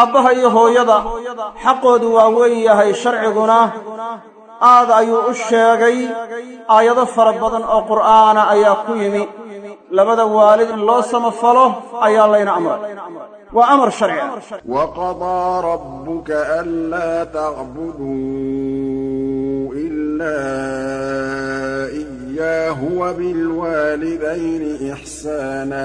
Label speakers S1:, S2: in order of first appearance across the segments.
S1: aabbaha iyo hooyada xaqoodu waa weyn yahay sharciguna. Aad ayuu u sheegay aayado fara badan oo qur'aana ayaa ku yimi. Labada waalid in loo samafalo ayaa layna amray. Waa amar sharciga
S2: waqadaa rabbuka anlaa tacbuduu ilaa iyaahu wabilwaalidayni ixsaana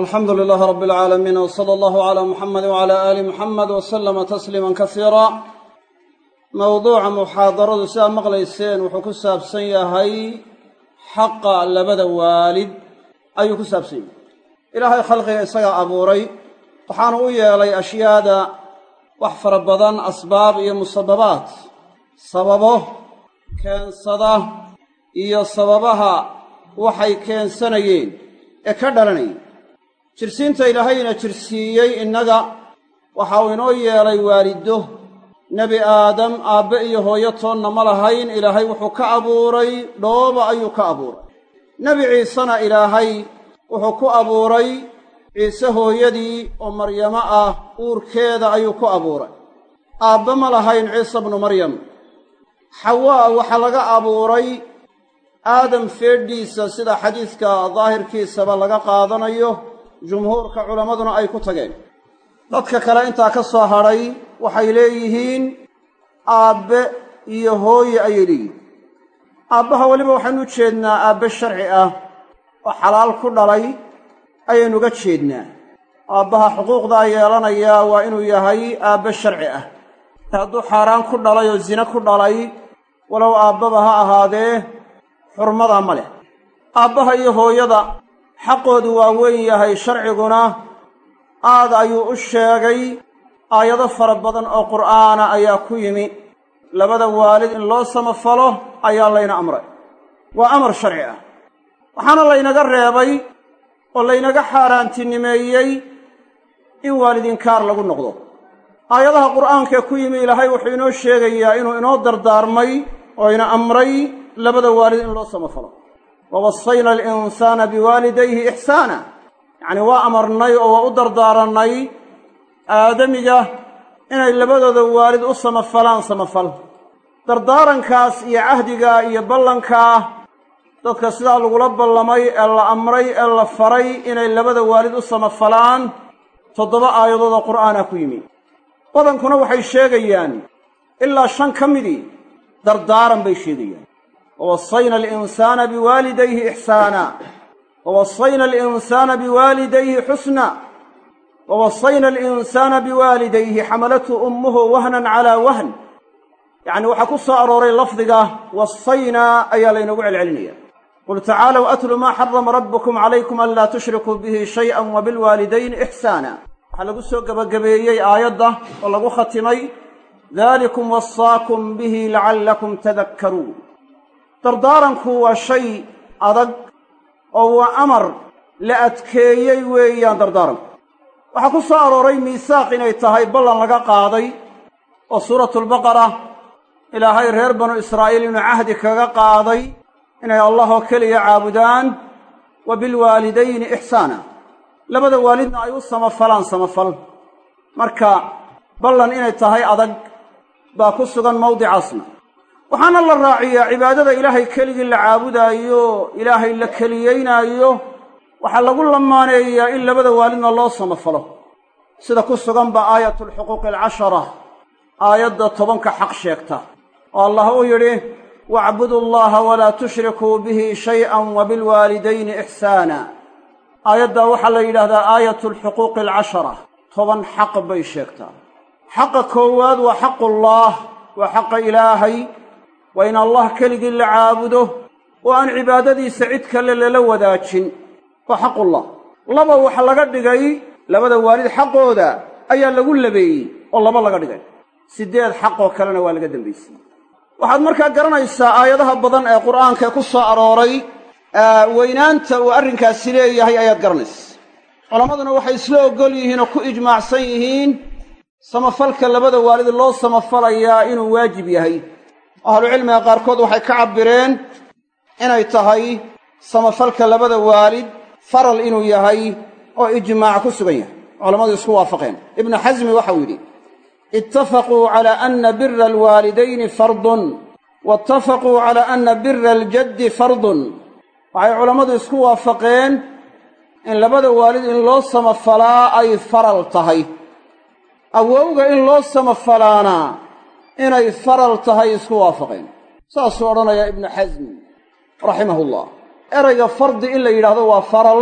S1: alxamdu lilaahi rabbi alcaalamiin w sala allahu calaa muxamedi wcala aali muxamed wa sallama tasliiman kasiira mowduuca muxaadaradu sidaa maqlayseen wuxuu ku saabsan yahay xaqa labada waalid ayuu ku saabsan yahay. Ilaahay khalqiga isagaa abuuray waxaanu u yeelay ashyaada wax fara badan asbaab iyo musababaad sababo keensada iyo sababaha waxay keensanayeen ee ka dhalanayeen jirsiinta ilaahayna jirsiiyey innaga. Waxa uu inoo yeelay waaliddo. Nebi aadam aabbe iyo hooyo toonna ma lahayn ilaahay wuxuu ka abuuray dhooba ayuu ka abuuray. Nebi ciisena ilaahay wuxuu ku abuuray ciise hooyadii oo maryamo ah uurkeeda ayuu ku abuuray. Aabbe ma lahayn ciise bnu maryam. Xawaa waxaa laga abuuray aadam feedhiisa sida xadiiska daahirkiisaba laga qaadanayo jumhuurka culammaduna ay ku tageen. Dadka kale intaa ka soo hadhay waxay leeyihiin aabbe iyo hooye ayay leeyihiin. Aabbaha weliba waxaynu u jeednaa aabbe sharci ah oo xalaal ku dhalay ayaynu uga jeednaa. Aabbaha xuquuqdaa yeelanayaa waa inuu yahay aabbe sharci ah. Hadduu xaaraan ku dhalay oo zine ku dhalay walow aabbaba ha ahaadee xurmadaa ma leh. Aabbaha iyo hooyada xaqoodu waa weyn yahay sharciguna aad ayuu u sheegay aayado fara badan oo qur'aana ayaa ku yimi. Labada waalid in loo samafalo ayaa layna amray. Waa amar sharci ah. Waxaana laynaga reebay oo laynaga xaaraantinimeeyey in waalidinkaar lagu noqdo. Aayadaha qur'aankee ku yimi ilaahay wuxuu inoo sheegayaa inuu inoo dardaarmay oo ina amray labada waalid in loo samafalo wawasayna alinsaana biwaalidayhi ixsaana yacnii waa amarnay oo waa u dardaarannay aadamiga inay labadooda waalid u samafalaan samafal. Dardaarankaas iyo cahdigaa iyo ballankaa dadka sidaa lagula ballamay ee la amray ee la faray inay labada waalid u samafalaan toddoba aayadood oo qur'aana ku yimi. Badankuna waxay sheegayaan ilaa shan ka midii dardaaran bay sheegayaan wawasayna alinsaana biwaalidayhi ixsaana wawasayna alinsaana biwaalidayhi xusna wawasayna alinsaana biwaalidayhi xamalathu ummuhu wahnan calaa wahn yacni waxaa ku soo arooray lafdiga wasaynaa ayaa laynagu celcelinaya qul tacaalow atlu maa xarama rabbukum calaykum anlaa tushrikuu bihi shay'an wa bilwaalidayni ixsaana waxaa lagu soo gebagabeeyey aayadda oo lagu khatimay daalikum wasaakum bihi lacallakum tadakkaruun dardaaranku waa shay adag oo waa amar la adkeeyey weeyaan dardaaranku waxaa ku soo arooray miisaaq inay tahay ballan laga qaaday oo suuratulbaqara ilaahay reer banu israa'iil inuu cahdi kaga qaaday inay allah oo keliya caabudaan wa bilwaalidayni ixsaana. Labada waalidna ay u samafalaan samafal. Marka ballan inay tahay adag baa ku sugan mawdicaasna waxaana la raaciyaa cibaadada ilaahay keligii la caabudaayo ilaahay la keliyeynaayo. Waxaa lagu lamaaneeyaa in labada waalidna loo samafalo sida ku sugan ba aayatulxuquuqi alcashara aayadda tobanka xaq sheegta oo allah uu yidhi wacbudu allaha walaa tushrikuu bihi shay'an wa bilwaalidayni ixsaana. Aayaddaa waxaa la yidhaahdaa aayatu alxuquuqi alcashara toban xaq bay sheegtaa. Xaqa koowaad waa xaqullaah waa xaqa ilaahay waa in allah keligii la caabudo oo aan cibaadadiisa cid kale lala wadaajin. Waa xaqullah. Laba waxa laga dhigay labada waalid xaqooda ayaa lagu labeeyey oo laba laga dhigay. Siddeed xaqoo kalena waa laga dambaysiyey waxaad markaa garanaysaa aayadaha badan ee qur'aanka ku soo arooray weynaanta uu arrinkaasi leeyahay ayaad garanaysa culammaduna waxay isla oggol yihiin oo ku ijmaacsan yihiin samafalka labada waalid loo samafalayaa inuu waajib yahay ahlucilmiga qaarkood waxay ka cabbireen inay tahay samafalka labada waalid faral inuu yahay oo ijmaac ku sugan yahay. Culammadu isku waafaqeen. Ibnu xasmi waxau yidhi ittafaquu calaa anna bira alwaalidayni fardun waitafaquu calaa anna bira aljaddi fardun. Waxay culammadu isku waafaqeen in labada waalid in loo samafalaa ay faral tahay. Awowga in loo samafalaana inay faral tahay isku waafaqeen. Saasuu odhanayaa ibnu xasmi raximahullah erayga fardi in la yidhaahdo waa faral.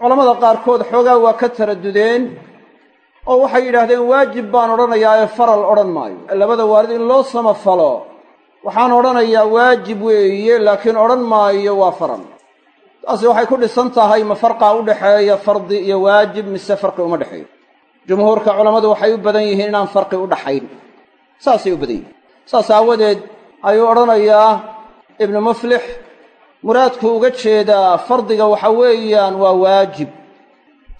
S1: Culammada qaarkood xoogaa waa ka taradudeen oo waxay yidhaahdeen waajib baan odhanayaa ee faral odhan maayo. Labada waalid in loo samafalo waxaan odhanayaa waajib weeye laakiin odhan maayo waa faral. Taasi waxay ku dhisan tahay ma farqaa u dhexeeya fardi iyo waajib mise farqi uma dhexeeyo jumhuurka culammadu waxay u badan yihiin inaan farqi u dhaxayn saasay u badan yihiin saas aawadeed ayuu odhanayaa ibnu muflix muraadku uga jeedaa fardiga waxa weeyaan waa waajib.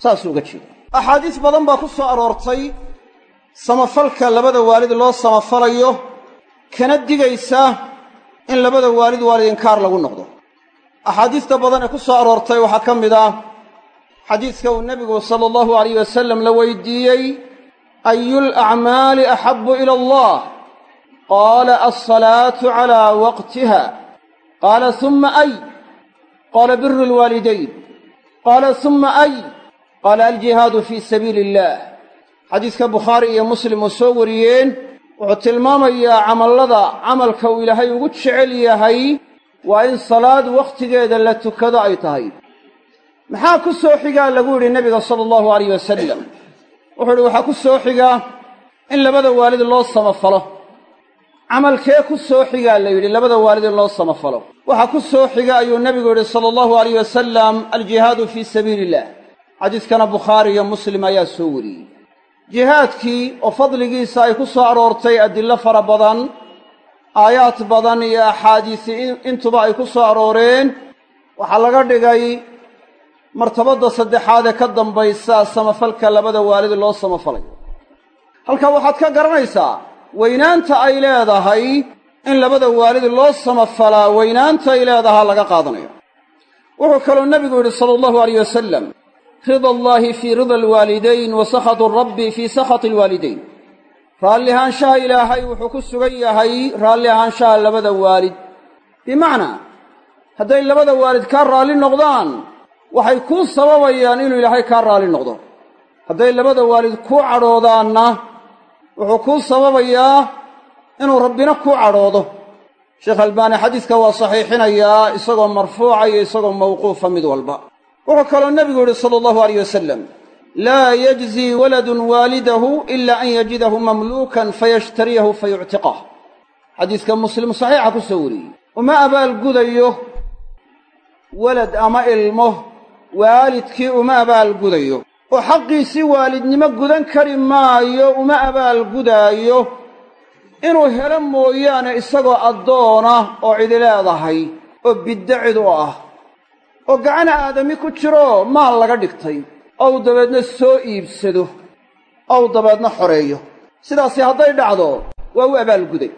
S1: Saasuu uga jeeda axaadiis badan baa ku soo aroortay samafalka labada waalid loo samafalayo kana digaysa in labada waalid waalid inkaar lagu noqdo. Axaadiista badan ee ku soo aroortay waxaa ka mid ah xadiidka uu nebigu sala allahu alayh wasalam la weydiiyey ayul acmaali axabbu ila allah qaala alsalaatu calaa waqtiha qaala humma ay qaala biru lwaalidayn qaala humma ay qaala aljihaadu fii sabiili illaah xadiiska bukhaari iyo muslim uu soo wariyeen wuxuu tilmaamayaa camallada camalka uu ilaahay ugu jecel yahay waa in salaad wakhtigeeda la tukado ay tahay maxaa ku soo xigaa lagu yidhi nebiga sala allahu alayh wasalam wuxuu idhi waxaa ku soo xigaa in labada waalid loo samafalo. Camalkee ku soo xigaa la yidhi labada waalid in loo samafalo. Waxaa ku soo xiga ayuu nebigu yidhi sala allahu alayh wasalam aljihaadu fii sabiili illah xadiiskana bukhaari iyo muslim ayaa soo wariyey. Jihaadkii oo fadligiisa ay ku soo aroortay adillo fara badan aayaad badan iyo axaadiisi intuba ay ku soo arooreen waxaa laga dhigay martabadda saddexaad ee ka dambaysa samafalka labada waalid loo samafalayo. Halkaa waxaad ka garanaysaa weynaanta ay leedahay in labada waalid loo samafalaa weynaanta ay leedahaa laga qaadanayo. Wuxuu kaloo nebigu yidhi sala allahu alayh wasalam rida allaahi fii rida alwaalidayn wa sakhatu rabbi fii sakhati alwaalidayn raalli ahaanshaha ilaahay wuxuu ku sugan yahay raalli ahaanshaha labada waalid. Bimacnaa hadday labada waalid kaa raalli noqdaan waxay kuu sababayaan inuu ilaahay kaa raalli noqdo. Hadday labada waalid kuu cadhoodaanna wuxuu kuu sababayaa inuu rabbina kuu cadhoodo. Sheekh albaani xadiiska waa saxiixinayaa isagoo marfuuca iyo isagoo mawquufa mid walba. Wuxuu kaloo nebigu yidhi sala allahu alayh wasalam laa yajzii waladun waalidahu ila an yajidahu mamluukan fayashtariyahu fayuctiqah. Xadiiska muslim saxiixa ku soo wariyey uma abaalgudayo walad ama ilmo waalidkii uma abaalgudayo. oo xaqiisii waalidnimo gudan kari maayo uma abaalgudaayo. inuu helo mooyaane isagoo addoona oo cidi leedahay oo biddo cid u ah. oo gacan aadami ku jiro maal laga dhigtay. ow dabeedna soo iibsado. ow dabeedna xoreeyo. sidaasi hadday dhacdo waa u abaalguday.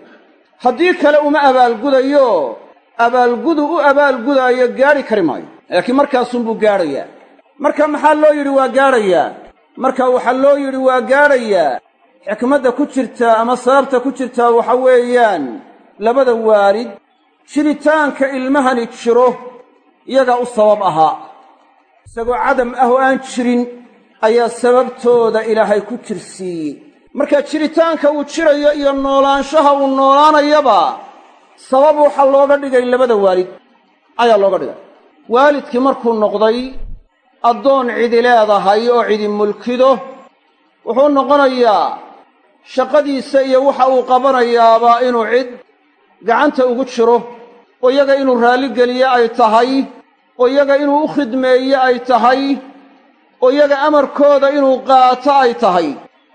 S1: haddii kale uma abaalgudayo abaalgudu u abaalgudaayo gaadhi kari maayo laakiin markaasunbuu gaadhayaa. Marka maxaa loo yidhi waa gaadhayaa? Marka waxaa loo yidhi waa gaadhayaa. Xikmadda ku jirtaa ama sababta ku jirtaa waxa weeyaan labada waalid jiritaanka ilmahani jiro iyagaa u sabab ahaa. Isagoo cadam ah oo aan jirin ayaa sababtooda ilaahay ku jirsiiyey marka jiritaanka uu jirayo iyo noolaanshaha uu noolaanayaba sabab waxaa looga dhigay labada waalid ayaa looga dhigay waalidkii markuu noqday addoon cidi leedahay oo cidi mulkido wuxuu noqonayaa shaqadiisa iyo waxa uu qabanayaaba inuu cid gacanta ugu jiro oo iyaga inuu raalligeliye ay tahay oo iyaga inuu u khidmeeye ay tahay oo iyaga amarkooda inuu qaato ay tahay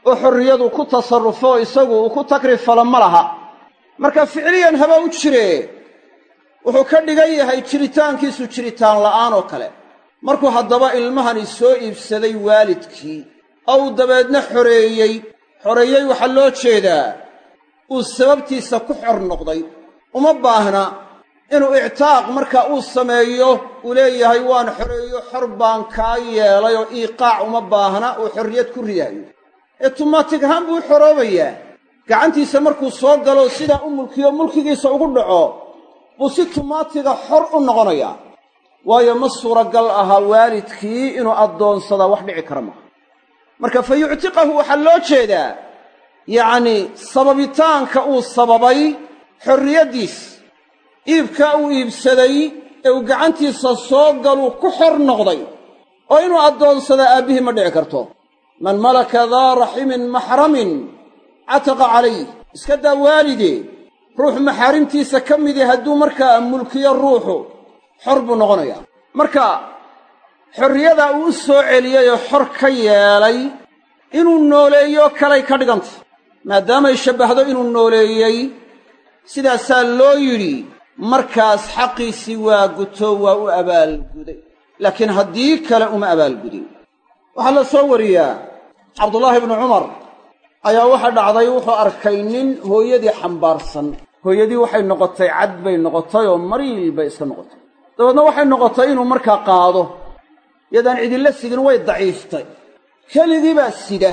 S1: oo xorriyadu ku tasarrufo isagu uu ku takrifalo ma laha. Marka ficliyan haba u jiree wuxuu ka dhigan yahay jiritaankiisu jiritaan la'aan oo kale. Markuu haddaba ilmahani soo iibsaday waalidkii oo dabeedna xoreeyey. Xoreeyey waxaa loo jeedaa uu sababtiisa ku xor noqday. Uma baahna inuu ictaaq marka uu sameeyo uu leeyahay waan xoreeyo xor baan kaa yeelay oo iiqaac uma baahna uu xorriyad ku ridaayo ee ahaan buu xoroobayaa. Gacantiisa markuu soo galo sidaa u mulkiyo mulkigiisa ugu dhaco buu si tumaatiga xor u noqonayaa waayo ma suuragal aha waalidkii inuu addoonsadaa wax dhici kara maaha marka fa yuctiqahu waxaa loo jeedaa yacnii sababitaanka uu sababay xorriyaddiis. Iibkaa uu iibsaday ee uu gacantiisa soo galuu ku xor noqday oo inuu addoonsadaa aabbihii ma dhici karto. Man malaka daa raximin maxramin cataqa calayh iska daa waalide ruux maxaarimtiisa ka midii hadduu markaa mulkiyo ruuxu xor buu noqonayaa. Marka xorriyadaa uu u soo celiyey oo xor ka yeelay inuu nooleeyo kalay ka dhigantay maadaamay shabbahdo inuu nooleeyey sidaasaa loo yidhi markaas xaqiisii waa guto waa u abaalguday laakiin haddii kale uma abaalgudin waxaa la soo wariyaa cabdullaahi ibnu cumar ayaa waxa dhacday wuxuu arkay nin hooyadii xambaarsan. Hooyadii waxay noqotay cad bay noqotay oo mariil bay iska noqotay. Dabeedna waxay noqotay inuu markaa qaado. Yadaan cidinla sidin way daciiftay. Keligii baa sida.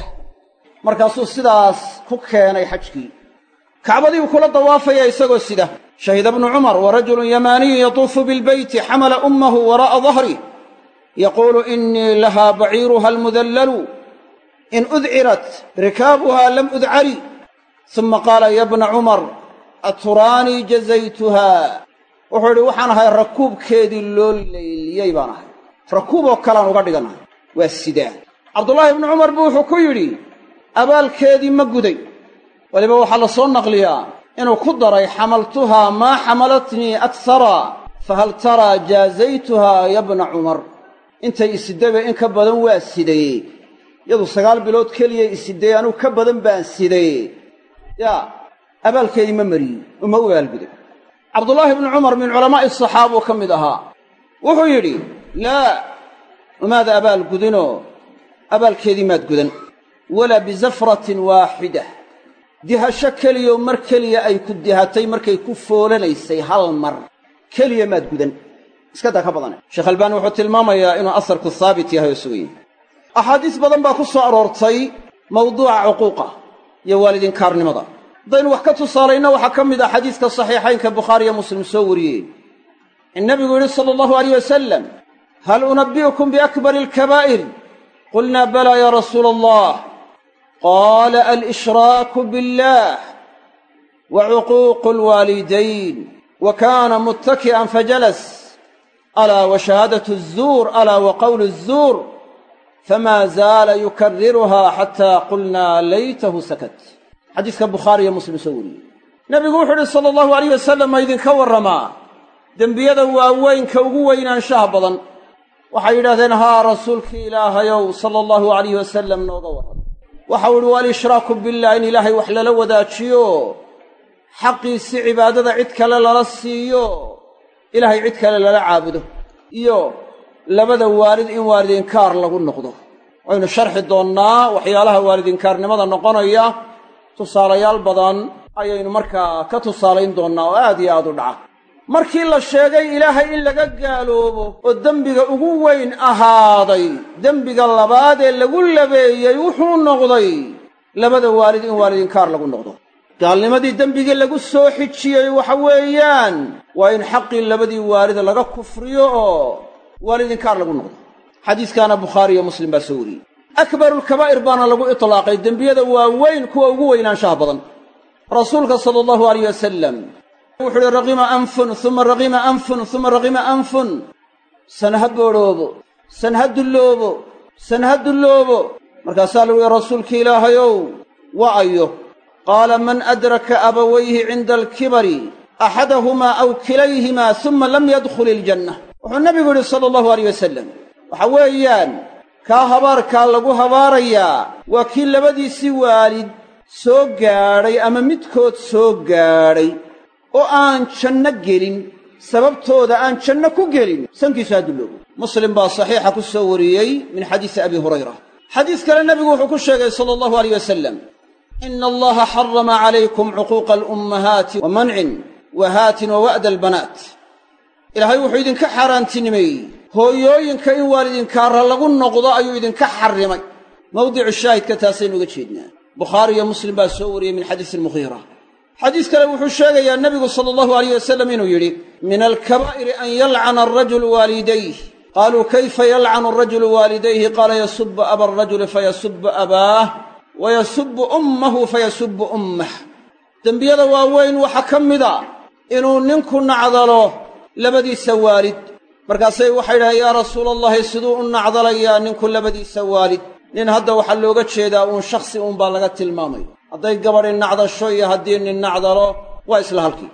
S1: Markaasuu sidaas ku keenay xajkii. Kacbadii uu kula dawaafaya isagoo sida. Shahida bnu cumar wa rajulun yamaaniyun yatuufu bilbeyti xamala ummahu waraa'a dahrih yaquulu inii lahaa baciiruha almudallalu in udcirat rikaabuhaa lam udcari suma qaala ya bna cumar aturaanii jazaytuha wuxuu idhi waxaan ahay rakuubkeedii loo layliyey baan ahay rakuuboo kalean uga dhiganahay waa sidaa cabdullaahi ibnu cumar buu wuxuu ku yidhi abaalkeedii ma guday weliba waxaa la soo naqliyaa inuu ku daray xamaltuhaa maa xamalatnii aksara fahal taraa jaazaytuhaa ya bna cumar intay isidaba in ka badan waa sidaye yadu sagaal bilood keliyay isiday anuu ka badan baan sidaye yaa abaalkeedii ma mariyey uma u abaalguday cabdullaahi ibnu cumar min culamaa'i saxaabuu ka mid ahaa wuxuu yidhi laa umaada abaalgudinoo abaalkeedii maad gudan. Walaa bizafratin waaxida. Dihasho keliyoo mar keliya ay ku dihatay markay ku foolanaysay hal mar. Keliya maad gudan. Iska daa ka badane sheekh albaani wuxuu tilmaamayaa inuu asarku haabit yahay oo sugan axaadiis badan baa ku soo aroortay mawduuca cuquuqa iyo waalidinkaarnimada haddaynu wax ka tusaalayna waxaa ka mid ah xadiiska saxiixaynka bukhaariyo muslim soo wariyeen in nebigu yidhi sala allahu alayh wasalam hal unabbi'ukum biakbari alkabaa'ir? Qulnaa balaa yaa rasuula allah qaala alshraaku biاllah wa cuquuqu alwaalidayn wa kaana muttaki'an fajalas alaa wa shahaadatu azuur alaa wa qowlu azuur famaa zaala yukariruhaa xataa qulnaa laytahu sakat xadiiska bukhaari iyo muslim soo wariyey nebigu wuxuu uhi sala allahu alayh wasalam ma idinka warramaa dembiyada waaweynka ugu weynaanshaha badan waxay yidhahdeen haa rasuulkii ilaahayow sala allahu alayh wasalam nooga warram waxau idhi walishraaku billah in ilaahay wax lala wadaajiyo xaqiisi cibaadada cid kale lala siiyo ilaahay cid kale lala caabudo iyo labada waalid in waalidinkaar lagu noqdo. Waynu sharxi doonnaa waxyaalaha waalidinkaarnimada noqonaya. Tusaalayaal badan ayaynu markaa ka tusaalayn doonnaa oo aad iyo aad u dhaca. Markii la sheegay ilaahay in laga gaaloobo oo dembiga ugu weyn ahaaday dembiga labaad ee lagu labeeyey wuxuu noqday labada waalid in waalidinkaar lagu noqdo. Gaalnimadii dembigii lagu soo xijiyey waxa weeyaan waa in xaqii labadii waalid laga kufriyo oo waalidinkaar lagu noqdo xadiiskaana bukhaari iyo muslim baa soo wariyey. Akbarulkabaa'ir baana lagu itlaaqay. Dembiyada waaweyn kuwa ugu weynaanshaha badan. Rasuulka sala allahu alayh wasalam wuxu uhi raqima anfun uma raqima anfun uma raqima anfun. Sana ha boodhoobo san ha dulloobo. San ha dulloobo markaasaa lagu yihi rasuulki ilaahayow wa ayo qaala man adraka abawayhi cinda alkibari axadahumaa aw kilayhimaa suma lam yadkhul iljanna wuxuu nebigu yidhi sala allahu alayh wasalam waxa weeyaan kaa habaarkaa lagu habaarayaa waa kii labadiisii waalid soo gaadhay ama midkood soo gaadhay oo aan janno gelin sababtooda aan janno ku gelin. Sankiisu ha dulloobo muslim baa saxiixa ku soo wariyey min xadiisi abi hurayra. Xadiis kale nebigu wuxuu ku sheegay sala allahu alayh wasalam ina allaha xarama calaykum cuquuqa alummahaati wa mancin wa haatin wa albanaat ilaahay wuxuu idinka xaaraantinimeeyey hooyooyinka in waalidinkaara lagu noqdo ayuu idinka xarrimay. Mawdicu shaahidka taasaynu uga jeednaa. Bukhaari iyo muslim baa soo wariyey min xadiisi almughiira xadiis kale wuxuu sheegayaa nebigu sala allahu alayh wasalam inuu yidhi min alkabaa'iri an yalcana alrajulu waalidayh qaaluu kayfa yalcanu arajulu waalidayhi? Qaala yasubu aba alrajuli fayasubu abaah wa yasubu ummahu fayasubu ummah. Dembiyada waaweyn waxaa ka mida inuu ninku nacdalo labadiisa waalid. Markaasay waxay idhahdeen yaa rasuula allahi siduu u nacdalayaa ninku labadiisa waalid? Nin hadda waxaa looga jeedaa uun shakhsi uunbaa laga tilmaamaya hadday gabadhi nacdasho iyo haddii nin nacdalo waa isla halkii.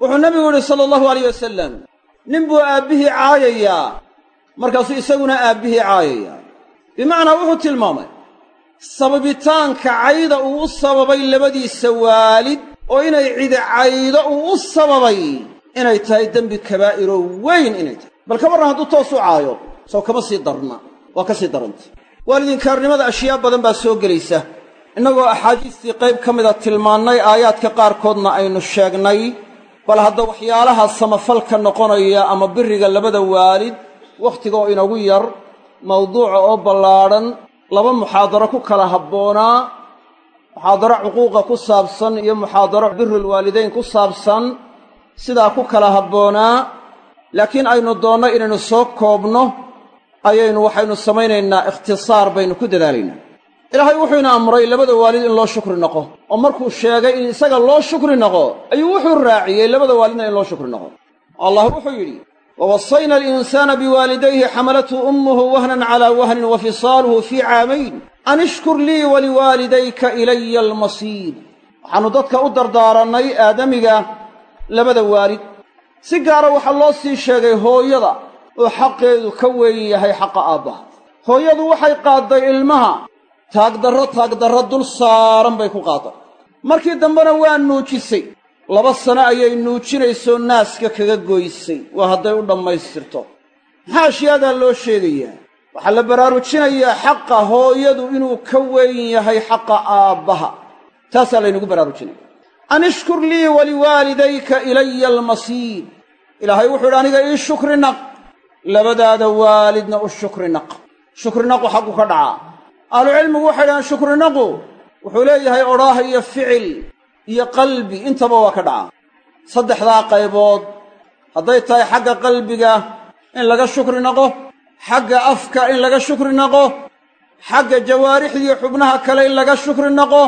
S1: Wuxuu nebigu yidhi sala allahu alayh wasalam nin buu aabbihii caayayaa. Markaasuu isaguna aabbihii caayayaa. Bimacnaa wuxuu tilmaamay sababitaanka cayda uu u sababay labadiisa waalid oo inay cidi caydo uu u sababay inay tahay dembi kabaa'iroo weyn inay tahay. Bal ka warran hadduu toos u caayo sow kama sii darna. Waa ka sii daranta. Waalidinkaarnimada ashyaa badan baa soo gelaysa. Innagoo axaadiistii qayb ka mida tilmaannay aayaadka qaarkoodna aynu sheegnay bal hadda waxyaalaha samafalka noqonaya ama biriga labada waalid wakhtigaoo inagu yar mawduuca oo ballaadhan laba muxaadaro ku kala habboonaa muxaadaro cuquuqa ku saabsan iyo muxaadaro birulwaalidayn ku saabsan sidaa ku kala habboonaa laakiin aynu doonno inaynu soo koobno ayaynu waxaynu samaynaynaa ikhtisaar baynu ku dadaalaynaa ilaahay wuxuu ina amray labada waalid in loo shukri noqo oo markuu sheegay in isaga loo shukri noqo ayuu wuxuu raaciyey labada waalidna in loo shukri noqo. Allah wuxuu yidhi wawasayna alinsaana biwaalidayhi xamalathu ummuhu wahnan calaa wahnin wa fisaaluhu fii caamayn. An ishkur lii waliwaalidayka ilaya almasiir waxaannu dadka u dardaarannay aadamiga labada waalid. Si gaara waxaa loo sii sheegay hooyada oo xaqeedu ka weyn yahay xaqa aabbaha hooyadu waxay qaadday ilmaha taagdarro taagdarro dul saaran bay ku qaaday. Markii dambena waa nuujisay laba sano ayay nuujinaysoo naaska kaga goysay. Waa hadday u dhammaystirto. Maxaa ashyaadaa loo sheegayaa? Waxaa la baraarujinayaa xaqa hooyadu inuu ka weyn yahay xaqa aabbaha. Taasaa laynagu baraarujinaya an ishkur lii waliwaalidayka ilaya almasiir ilaahay wuxuu idhi aniga ii shukri naq. Labadaada waalidna u shukri naq. Shukri naqu xaggu ka dhacaa ahlucilmigu waxay dhahaan shukri naqu. Wuxuu leeyahay odhaah iyo ficil iyo qalbi intaba waa ka dhacaa saddexdaa qaybood hadday tahay xagga qalbiga in laga shukri naqo xagga afka in laga shukri naqo xagga jawaarixdiiyo xubnaha kale in laga shukri naqo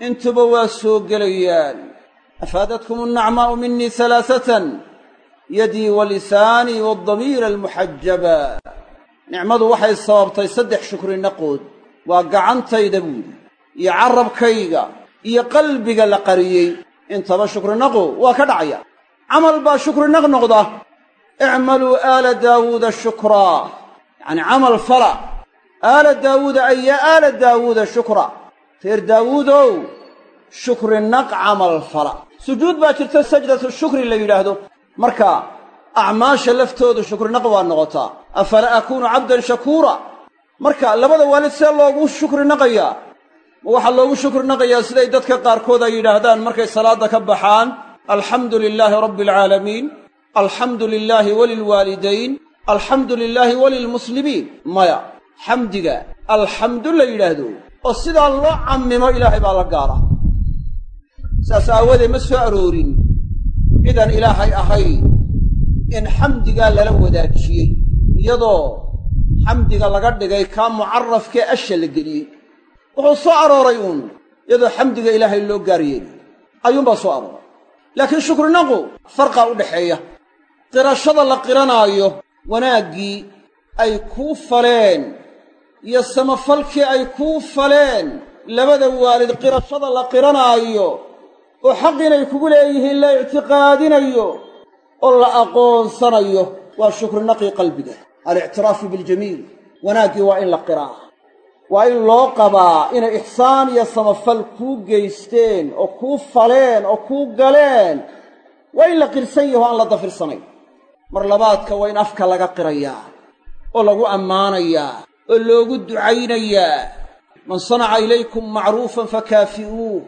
S1: intuba waa soo gelayaan. Afaadatkum annacmaa'u minii halaasatan yadii wa lisaanii waadamiira almuxajaba nicmadu waxay sababtay saddex shukri naqood waa gacantayda buudi iyo carrabkayga iyo qalbiga la qariyey. Intaba shukrinaqu waa ka dhacaya. Camal baa shukrinaq noqda. Icmaluu aala daawuuda shukraa. Yacanii camal fala. Aala daawuuda ay aala daawuuda shukra reer daawuudow shukrinaq camal fala. Sujuud baa jirta sajdatu shukri la yidhaahdo. Marka acmaasha laftoodu shukrinaq waa noqotaa afala akuunu cabdan shakuura? Marka labada waalid see loogu shukri naqayaa ma waxaa loogu shukri naqayaa siday dadka qaarkood ay yidhaahdaan markay salaadda ka baxaan alxamdu lilaahi rabbi alcaalamiin alxamdu lilaahi walilwaalidayn alxamdu lilaahi walilmuslimiin. Maya xamdiga alxamdu la yidhaahdo oo sidaa loo cammimo ilaahay baa la gaara. Saas aawadeed ma soo aroorin cidaan ilaahay ahayn in xamdigaa lala wadaajiyey iyadoo xamdiga laga dhigay kaa mucarafkee asha la geliyey. Wuxuu soo arooray uun iyadoo xamdiga ilaahay loo gaar yeelay ayuunbaa soo arooray. Laakiin shukrinaqu farqaa u dhaxeeya. Qirashada la qiranaayo wanaaggii ay kuu faleen iyo samafalkii ay kuu faleen labada waalid qirashada la qiranaayo oo xaq inay kugu leeyihiin la ictiqaadinayo oo la aqoonsanayo waa shukrinaqii qalbiga. Alictiraafu biljamiil wanaaggii waa in la qiraa. Waa in loo qabaa inay ixsaan iyo samafal kuu geysteen oo kuu faleen oo kuu galeen. Waa in la qirsan yaho aan la dafirsanayn mar labaadka waa in afka laga qirayaa oo lagu ammaanayaa oo loogu ducaynayaa man sanaca ilaykum macruufan fakaafi'uuh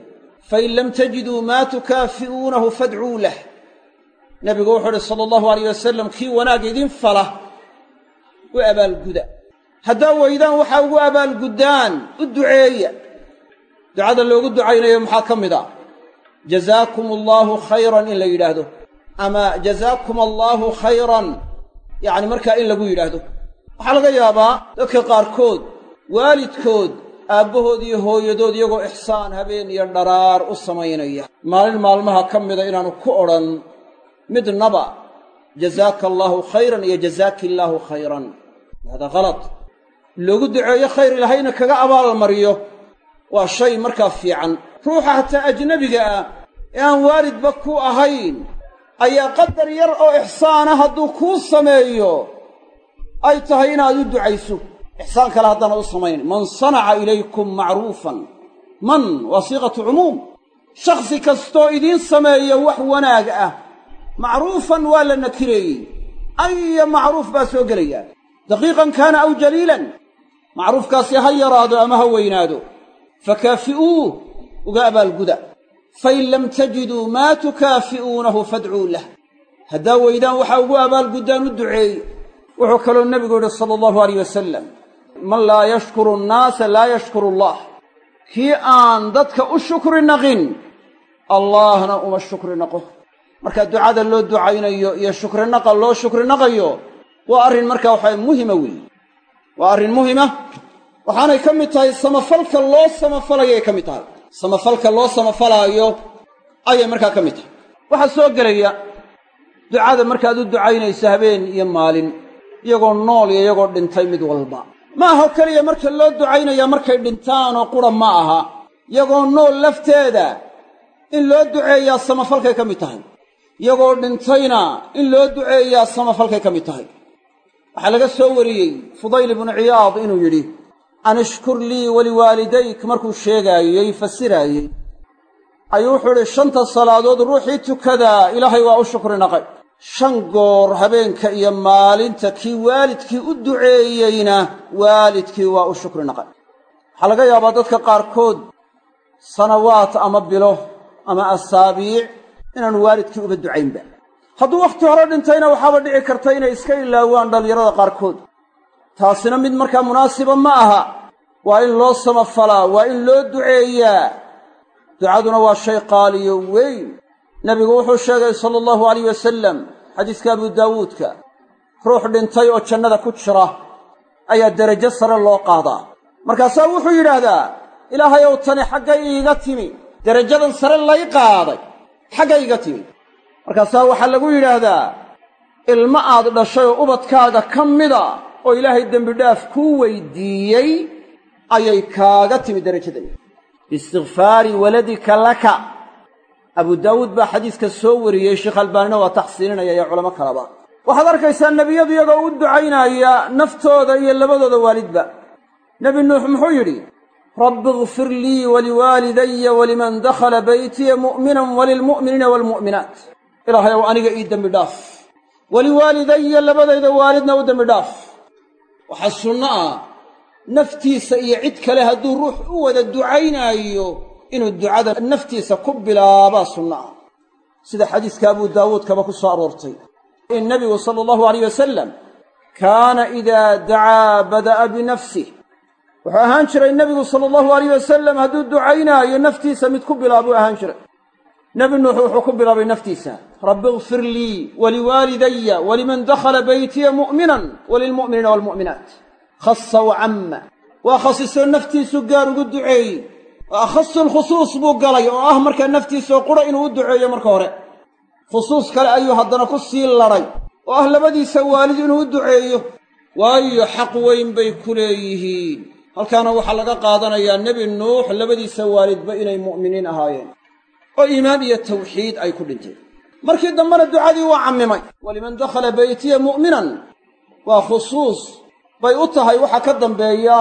S1: fain lam tajiduu maa tukaafi'uunahu fadcuu lah. Nebigu wuxuu uhi sala allahu alayh wasalam kii wanaag idin fala u abaalguda. Haddaa weydaan waxaa ugu abaalguddaan u duceeya. Ducada loogu ducaynayo maxaa ka mid a jazaakum allaahu khayran in la yidhaahdo. Ama jazaakum allaahu khayran yacni markaa in lagu yidhaahdo waxaa laga yaabaa dadka qaarkood waalidkood aabbahood iyo hooyadood iyagoo ixsaan habeen iyo dharaar u samaynaya. Maalin maalmaha ka mida inaanu ku odhan midnaba jazaaka allaahu khayran iyo jazaaki illaahu khayran. Hada halad loogu duceeyo khayr ilaahayna kaga abaalmariyo waa shay markaa fiican. Ruuxa hataa ajnebiga ah ee aan waalidba ku ahayn ayaa qadar yar oo ixsaana hadduu kuu sameeyo ay tahay inaad u ducayso. Ixsaan kale haddaana u samayn. Man sanaca ilaykum macruufan man waa siiqatu cumuum. Shakhsi kastoo idiin sameeya wax wanaag ah macruufan waa la nakireeyey. Aya macruuf baa soo gelaya. Daqiiqan kaana aw jaliilan. Macruufkaasi ha yaraado ama ha weynaado. Fakaafi'uuh uga abaalguda fain lam tajiduu maa tukaafi'uunahu fadcuu lah. Haddaa weydaan waxaa ugu abaalguddaan u duceey wuxuu kaloo nebigu yidhi sala allahu alayh wasalam man laa yashkuru annaasa laa yashkuru allah. Kii aan dadka u shukri naqin allaahna uma shukri naqo. Marka ducada loo ducaynayo iyo shukrinaqa loo shukrinaqayo waa arrin markaa waxaa muhima weeye waa arrin muhima. Waxaanay ka mid tahay samafalka loo samafalayoay ka mid tahay. Samafalka loo samafalaayo ayay markaa ka mid tahay. Waxaa soo gelaya ducada markaad u ducaynayso habeen iyo maalin iyagoo nool iyo iyagoo dhintay mid walba. Ma aho keliya marka loo ducaynayaa markay dhintaanoo qura ma aha iyagoo nool lafteeda in loo duceeyaa samafalkay ka mid tahay iyagoo dhintayna in loo duceeyaa samafalkay ka mid tahay. Waxaa laga soo wariyey fudayl ibnu ciyaad inuu yidhi an ishkur lii waliwaalidayk markuu sheegaayey fasiraayey ayuu wuxuu idhi shanta salaadood ruuxii tukadaa ilaahay waa u shukri naqay shan goor habeenka iyo maalinta kii waalidkii u duceeyeyna waalidkii waa u shukri naqay waxaa laga yaabaa dadka qaarkood sanawaat ama bilo ama asaabiic inaanu waalidkii uba ducaynba. Hadduu wakhti hore dhintayna waxaaba dhici karta inay iska ilaawaan dhallinyarada qaarkood. Taasina mid markaa munaasiba ma aha. Waa in loo samafalaa waa in loo duceeyaa. Ducaduna waa shay qaaliyo weyn nebigu wuxuu sheegay sala allahu alayh wasalam xadiiska abu daawuudka ruux dhintay oo jannada ku jira ayaa derajo sare loo qaadaa. Markaasaa wuxuu yidhaahdaa ilaahayow tani xaggay iiga timi derajadan sare lay qaaday xaggay iiga timi. Markaasaa waxaa lagu yidhaahdaa ilmo aad dhashay oo ubadkaaga ka mida oo ilaahay dembidhaaf kuu weydiiyey ayay kaaga timi derajadan biistikfaari waladika laka abu daawuud baa xadiiska soo wariyey sheekh albaanina waa taxsiininaya iyo culamo kaleba waxaad arkaysaa nebiyadu iyagoo u ducaynaya naftooda iyo labadooda waalidba. Nebi nuux muxuu yidhi rabbi ikfir lii waliwaalidaya waliman dakhala beytiya mu'minan walilmu'miniina waalmu'minaat ilaahay ow aniga ii dembi dhaaf. Waliwaalidaya labadayda waalidna u dembi dhaaf. Waxaa sunno ah naftiisa iyo cid kale hadduu ruux u wada ducaynaayo inuu ducada naftiisa ku bilaabaa sunno ah sida xadiiska abu daawuudkaba ku soo aroortay. In nebigu sala allahu alayh wasalam kaana idaa dacaa bada'a binafsih wuxuu ahaan jiray nebigu sala allahu alayh wasalam hadduu ducaynaayo naftiisa mid ku bilaabuu ahaan jiray. Nebi nuux wuxuu ku bilaabay naftiisa. Rabbi ikfir lii waliwaalidaya waliman dakhala beytiya mu'minan walilmu'miniina waalmu'minaat khasa wa camma waa khasisoo naftiisu gaar ugu duceeyey oo akhasulkhusuus buu galay oo ah markaa naftiisoo qura inuu u duceeyo marka hore. Khusuus kale ayuu haddana ku sii ladhay oo ah labadiisa waalid inuu u duceeyo. Waayo xaq weyn bay ku leeyihiin. Halkaana waxaa laga qaadanayaa nebi nuux labadiisa waalidba inay mu'miniin ahaayeen. Oo iimaan iyo tawxiid ay ku dhinteen markii dambena ducadii waa cammimay. Waliman dakhala beytiya mu'minan. Waa khusuus bay u tahay waxa ka dambeeya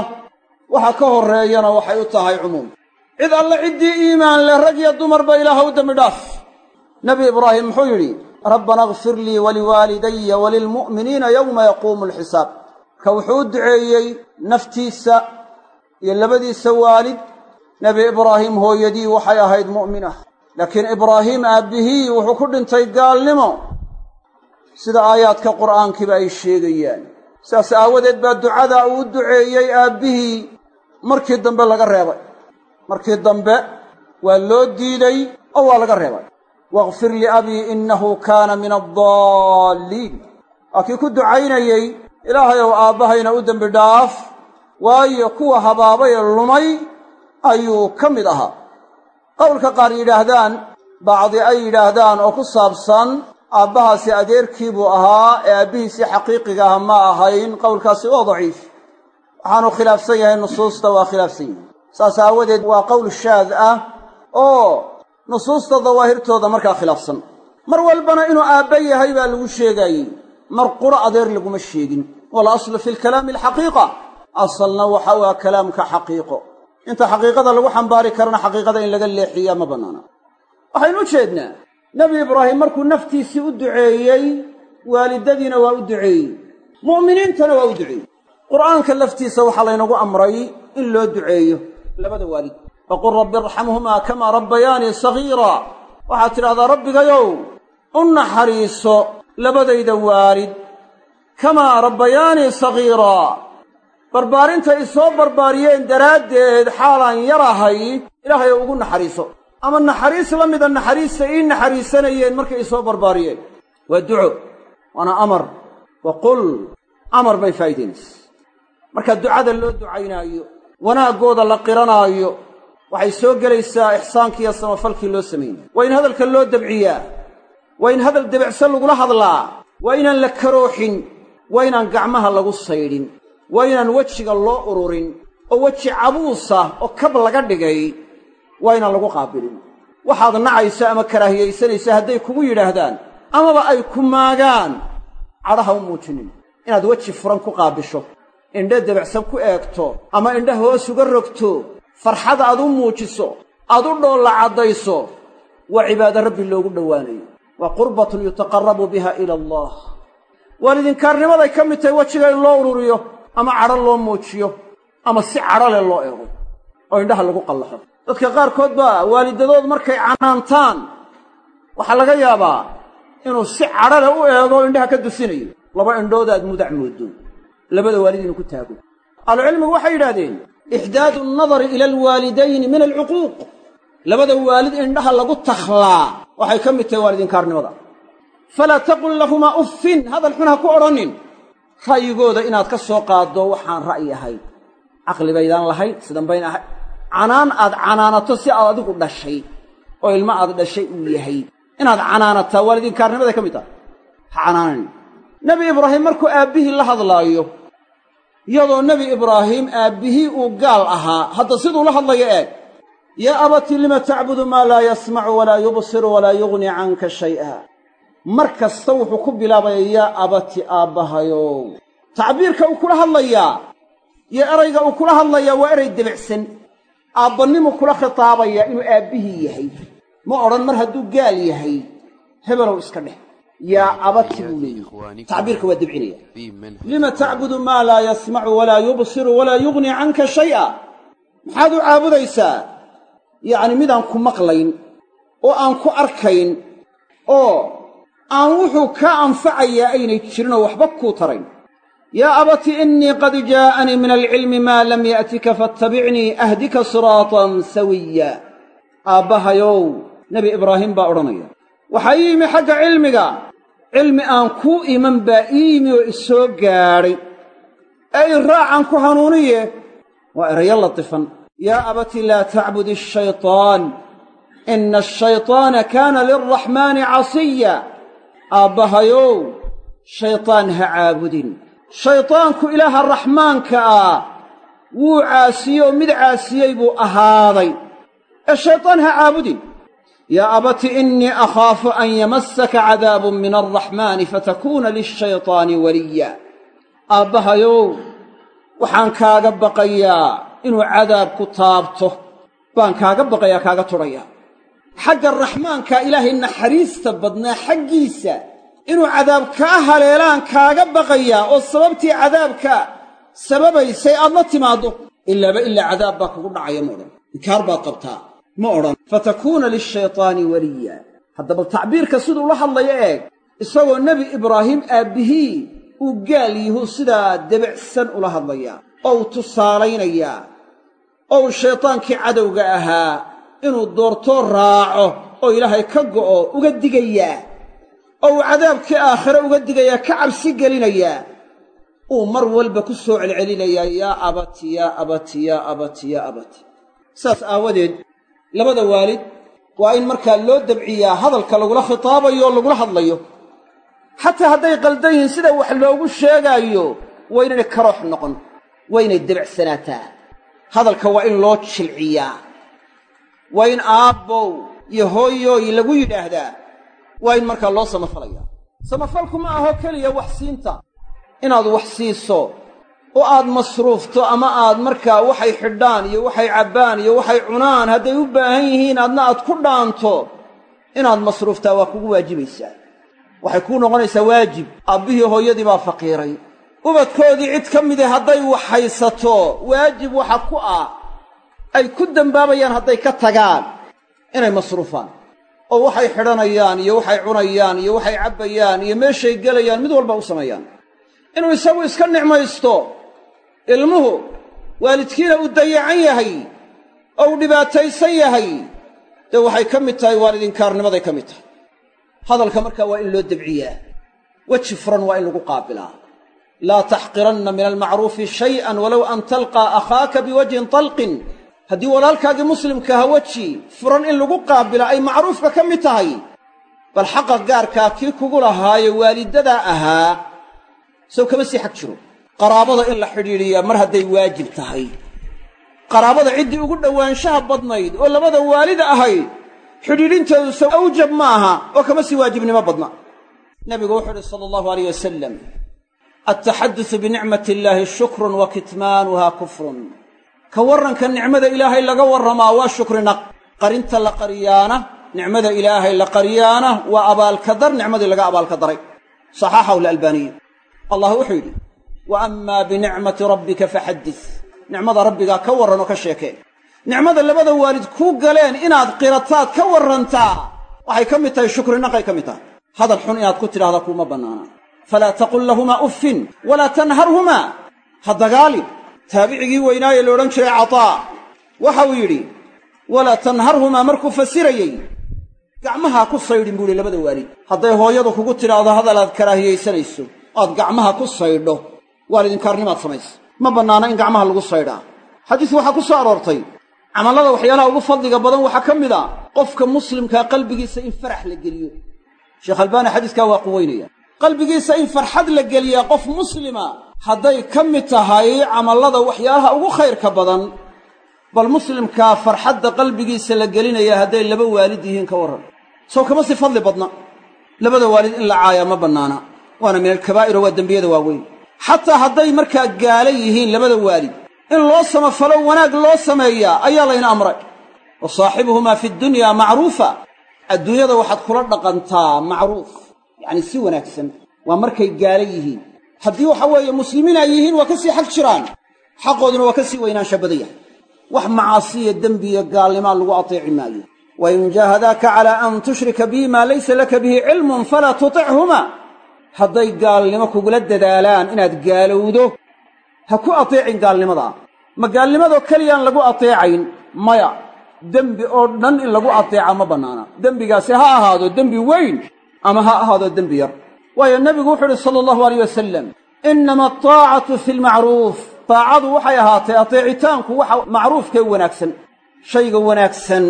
S1: waxa ka horreeyana waxay u tahay cumuum cid alle ciddii iimaan leh rag iyo dumarba ilaah u dembi dhaaf nebi ibraahim muxuu yidhi rabbana akfir lii waliwaalidaya walilmu'miniina yowma yaquumu alxisaab marka wuxuu u duceeyey naftiisa iyo labadiisa waalid nebi ibraahim hooyadii waxay ahayd mu'minah laakiin ibraahiim aabbihii wuxuu ku dhintay gaalnimo sida aayaadka qur'aankiiba ay sheegayaan sidaas aawadeed baa ducada uu duceeyey aabbihii markii dambe laga reebay markii dambe waa loo diiday oo waa laga reebay. Waakfir liabii innahu kaana min addaalliin. Waa kii ku ducaynayey ilaahay ow aabbahayna u dembi dhaaf waayo kuwa habaabay lumay ayuu ka mid ahaa. Qowlka qaar yidhaahdaan bacdi ay yidhaahdaan oo ku saabsan aabbahaasi adeerkii buu ahaa ee aabbihiisii xaqiiqiga ah ma ahayn qowlkaasi waa daciif. Waxaanu khilaafsan yahay nusuusta waa khilaafsan yahay saas aawadeed waa qowl shaad ah oo nusuusta dawaahirtooda markaa khilaafsan. Mar walbana inuu aabba yahay baa lagu sheegaayey mar quro adeer laguma sheegin. Wal aslu fi lkalaami alxaqiiqa. Asalna waxa waa kalaamka xaqiiqo. Inta xaqiiqada lagu xambaari karana xaqiiqada in laga leexiyaa ma bannaana. Waxaynu u jeednaa nebi ibraahim markuu naftiisii u duceeyey waalidadiina waa u duceeyey mu'miniintana waa u duceeyey. Qur'aanka laftiisa waxaa laynagu amray in loo duceeyo labada waalid faqul rabbi irxamhumaa kamaa rabbayaanii sagiira. Waxaad tidhahdaa rabbigayow u naxariiso labadayda waalid. Kamaa rabbayaanii sagiiraa barbaarinta i soo barbaariyeen daraaddeed xaalaan yarahay ilaahay ugu naxariiso. Ama naxariis la mida naxariista ii naxariisanayeen markay i soo barbaariyeen. Waa duco waana amar. Wa qul amar bay faa'idaynaysa marka ducada loo ducaynaayo wanaaggooda la qiranaayo waxay soo gelaysaa ixsaankiiyo samafalkii loo samaynay waa in hadalka loo dabciyaa waa in hadal debicsan lagula hadlaa waa inaan la karooxin waa inaan gacmaha lagu saydhin waa inaan wejiga loo ururin oo weji cabuusa oo kab laga dhigay waa inaan lagu qaabilin. Waxaad nacaysa ama karaahiyaysanaysa hadday kugu yidhaahdaan amaba ay ku maagaan. Cadhaha u muujinin inaad weji furan ku qaabisho indhe debacsan ku eegto ama indhe hoos uga rogto farxad aad u muujiso aad u dhoolla caddayso waa cibaado rabbi loogu dhowaanayo. Waa qurbatun yutaqarrabu biha ila allah. Waalidinkaarnimaday ka mid tahay wejiga in loo ururiyo ama cadho loo muujiyo ama si cadho leh loo eego oo indhaha lagu qallaxo. Dadka qaarkood baa waalidadood markay canaantaan waxaa laga yaabaa inuu si cadho leh u eego indhaha ka dusinayo. Laba indhood aad mudac mooddo labada waalid ku taago. Ahlucilmigu waxay yidhahdeen ixdaadu annadari ila alwaalidayni min alcuquuq labada waalid indhaha lagu takhlaa waxay ka mid tahay waalidinkaarnimada falaa taqul lahumaa uffin hadal xun ha ku odhanin ra'yigooda inaad ka soo qaaddo waxaan ra'yi ahayn caqli baydaan lahayn sidan bayn ahay. Canaan aad canaanato si aad adigu dhashay oo ilmo aad dhashay uu yahay. Inaad canaanataa waalidinkaarnimaday ka mid tahay ha canaananin. Nebi ibraahim markuu aabbihii la hadlaayo iyadoo nebi ibraahim aabbihii uu gaal ahaa hadda siduu la hadlayo eeg. Yaa abati lima tacbudu maa laa yasmacu walaa yubsiru walaa yughni canka shay'a? Mar kasta wuxuu ku bilaabaya yaa abati aabbahayow tacbiirka uu kula hadlayaa iyo erayga uu kula hadlayaa waa eray debicsan aabbannimuu kula khitaabaya inuu aabbihii yahay. Ma odhan mar hadduu gaal yahay hebelow iska dheh yaa abati buu tacbiirka waa debcinaya lima tacbudu maa laa yasmacu walaa yubsiru walaa yughni canka shay'a maxaad u caabudaysaa yacni midaan ku maqlayn oo aan ku arkayn oo aan wuxuu kaa anfacayaa aynay jirinoo waxba kuu tarayn yaa abati innii qad jaa'anii min alcilmi maa lam ya'tika faattabicnii ahdika siraatan sawiya aabbahayow nebi ibraahim baa odhanaya waxaa ii yimi xagga cilmiga cilmi aan kuu iman baa ii yimi oo isoo gaadhay. I raacan ku hanuuniye? Waa erayo latifan yaa abati laa tacbud ashaytaan ina ashaytaana kaana lilraxmaani casiya. Aabbahayow shaytaan ha caabudin. Shaydaanku ilaaha raxmaanka ah wuu caasiyey oo mid caasiyey buu ahaaday. Ee shaydaan ha caabudin yaa abati innii akhaafu an yamassaka cadaabun min alraxmaani fatakuuna lishaytaani waliya. Aabbahayow waxaan kaaga baqayaa inuu cadaab ku taabto. Baan kaaga baqayaa kaaga tudhayaa xagga raxmaanka ilaahay naxariista badnaa xaggiisa. Inuu cadaab kaa haleelaan kaaga baqayaa. Oo sababtii cadaabka sababaysay aad la timaaddo ilaaba ilaa cadaab baa kugu dhacaya ma odhan. Inkaar baad qabtaa ma odhan fatakuuna lishaytaani waliya. Haddaba tacbiirka siduu la hadlayo eeg isagoo nebi ibraahim aabbihii uu gaal yuhu sidaa debicsan ula hadlayaa oo uu tusaalaynayaa oo uu shaydaankii cadowga ahaa inuu doortoo raaco oo ilaahay ka go'o uga digayaa oo uu cadaabkii aakhire uga digayaa ka cabsi gelinayaa uu mar walba ku soo celcelinayaa yaa abati yaa abati yaa abati yaa abati. Saas aawadeed labada waalid waa in markaa loo dabciyaa hadalka lagula khitaabayo oo lagula hadlayo. Xataa hadday qaldan yihiin sida wax loogu sheegaayo waa inaynay karoox noqon waa inay debicsanaataa hadalka waa in loo jilciyaa. Waa in aabbow iyo hooyooy lagu yidhaahdaa waa in markaa loo samafalayaa. Samafalku ma aho keliya wax siinta. Inaad wax siiso oo aad masruufto ama aad markaa waxay xidhaan iyo waxay cabbaan iyo waxay cunaan hadday u baahan yihiin adna aad ku dhaanto inaad masruuftaa waa kugu waajibaysaa waxay kuu noqonaysaa waajib. Aabbihii hooyadii baa faqiiray. Ubadkoodii cid ka midi hadday wax haysato waajib waxa ku ah ay ku dembaabayaan hadday ka tagaan inay masruufaan. Oo waxay xidhanayaan iyo waxay cunayaan iyo waxay cabbayaan iyo meeshay gelayaan mid walba u sameeyaan. Inuu isagu iska nicmaysto ilmuhu waalidkiina uu dayacan yahay oo uu dhibaataysan yahay. Dee waxay ka mid tahay waalidinkaarnimaday ka mid tahay. Hadalka markaa waa in loo debciyaa weji furan waa in lagu qaabilaa. Laa taxqiranna min almacruufi shay'an walow an talqaa akhaaka biwajhin talqin. Haddii walaalkaagii muslimkaha weji furan in lagu qaabila ay macruufka ka mid tahay. Bal xaqa gaarkaa kii kugu lahaayo waalidadaa ahaa. Sow kama sii xag jiro qaraabada in la xidhiidhiyaa mar hadday waajib tahay. Qaraabada ciddii ugu dhowaanshaha badnayd oo labada waalida ahayd xidhiidhinteedu sow awjab ma aha oo kama sii waajibnimo badna. Nebigu wuxuu uhi sala allahu alayh wasalam altaxadusu binicmati illaahi shukrun wa kitmaanuhaa kufrun. Ka warranka nicmada ilaahay laga warramaa waa shukri naq. Qarinta la qariyaana nicmada ilaahay la qariyaana waa abaalkadar nicmadii laga abaalkadaray saxaaxahu lalbaaniyu allah wuxuu yidhi wa ammaa binicmati rabbika faxaddis nicmada rabbigaa ka warran oo ka sheekeen nicmada labada waalid kuu galeen inaad qirataad ka warrantaa waxay ka mid tahay shukri naqay ka mid tahay hadal xun inaad ku tidhahda kuuma bannaana falaa taqul lahumaa uffin walaa tanharhumaa ha dagaalin taabicigii weynaaye la odhan jiray cataa waxa uu yidhi walaa tanharhumaa markuu fasirayey gacmaha ku saydhin buu yidhi labada waalid hadday hooyadu kugu tidhaahdo hadal aad karaahiyaysanayso oad gacmaha ku saydho waalidinkaarnimaad samaysa ma bannaana in gacmaha lagu saydhaa xadiis waxaa ku soo aroortay. Camallada waxyaalaha ugu fadliga badan waxaa ka mid a qofka muslimkaa qalbigiisa in farax la geliyo. Sheekh albaani xadiiskaa waa quweynaya. Qalbigiisa in farxad la geliyaa qof muslima hadday ka mid tahay camallada waxyaalaha ugu khayrka badan bal muslimkaa farxadda qalbigiisa la gelinaya hadday laba waalid yihiin ka warran. Sow kama sii fadli badna. Labada waalid in la caayaa ma bannaana waana min alkabaa'iro waa dembiyada waaweyn xataa hadday markaa gaala yihiin labada waalid. In loo samafalo wanaag loo sameeyaa ayaa layna amray. Wa saaxibuhumaa fi ddunyaa macruufa. Adduunyada waxaad kula dhaqantaa macruuf yacni si wanaagsan. Waa markay gaala yihiin. Haddii waxa weeye muslimiin ay yihiin waa ka sii xag jiraan. Xaqooduna waa ka sii weynaansha badan yahay wax macaasiya dembiya gaalnimaa lagu ateeci maayo. Wa in jaahadaaka calaa an tushrika bii maa laysa laka bihi cilmun falaa tutichuma hadday gaalnimo kugula dadaalaan inaad gaalowdo ha ku ateecin gaalnimadaa ma gaalnimadoo keliyaan lagu ateecayn? Maya dembi oo dhan in lagu ateeca ma bannaana. Dembigaasi ha ahaado dembi weyn ama ha ahaado dembi yar. Waayo nebigu wuxuu uhi sala allahu alayh wasalam innama ataacatu fi lmacruuf taacadu waxay ahaatay ateecitaanku waxa macruufkee wanaagsan shayga wanaagsan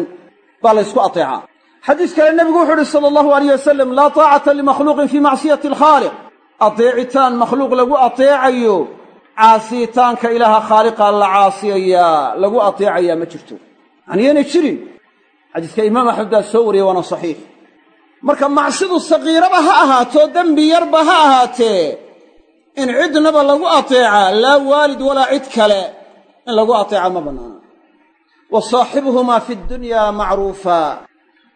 S1: baa laysku ateecaa xadiis kale nebigu wuxuu uhi sala allahu alayh wasalam laa taacata limakhluuqin fii macsiyati alkhaaliq. Ateecitaan makhluuq lagu ateecayo caasiyitaanka ilaaha khaaliqaa la caasiyayaa lagu ateecayaa ma jirto. Yacni yaynay jirin. Xadiiska imaam axmed baa soo wariyey waana saxiix. Marka macsidu sakiiraba ha ahaato dembi yarba ha ahaatee in cidnaba lagu ateecaa laa waalid walaa cid kale in lagu ateeca ma bannaana. Wa saaxibuhumaa fi ddunyaa macruufa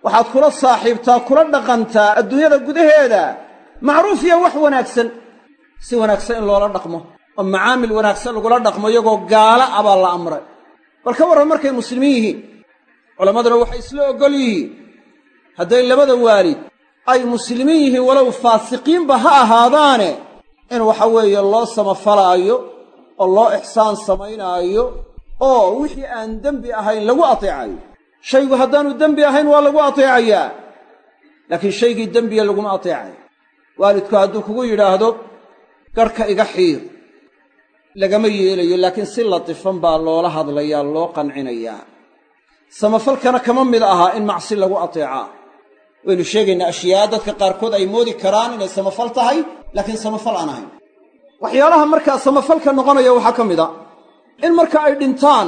S1: waxaad kula saaxiibtaa kula dhaqantaa adduunyada gudaheeda. Macruuf iyo wax wanaagsan. Si wanaagsan in loola dhaqmo oo macaamil wanaagsan lagula dhaqmo iyagoo gaala ah baa la amray. Bal ka warran markay muslimiin yihiin culammaduna waxay isla oggol yihiin hadday labada waalid ay muslimiin yihiin walow faasiqiinba ha ahaadaane in waxa weeye loo samafalaayo oo loo ixsaan samaynaayo oo wixii aan dembi ahayn lagu ateecayo shaygu haddaanu dembi ahayn waa lagu ateecayaa. Laakiin shaygii dembiga laguma ateecayo waalidku hadduu kugu yidhaahdo garhka iga xiir. Lagama yeelayo laakiin si latifan baa loola hadlayaa loo qancinayaa. Samafalkana kama mid ahaa in macsi lagu ateecaa. Waynu sheegaynaa ashyaa dadka qaarkood ay moodi karaan inay samafal tahay laakiin samafal aan ahayn. Waxyaalaha markaa samafalka noqonaya waxaa ka mid a. In marka ay dhintaan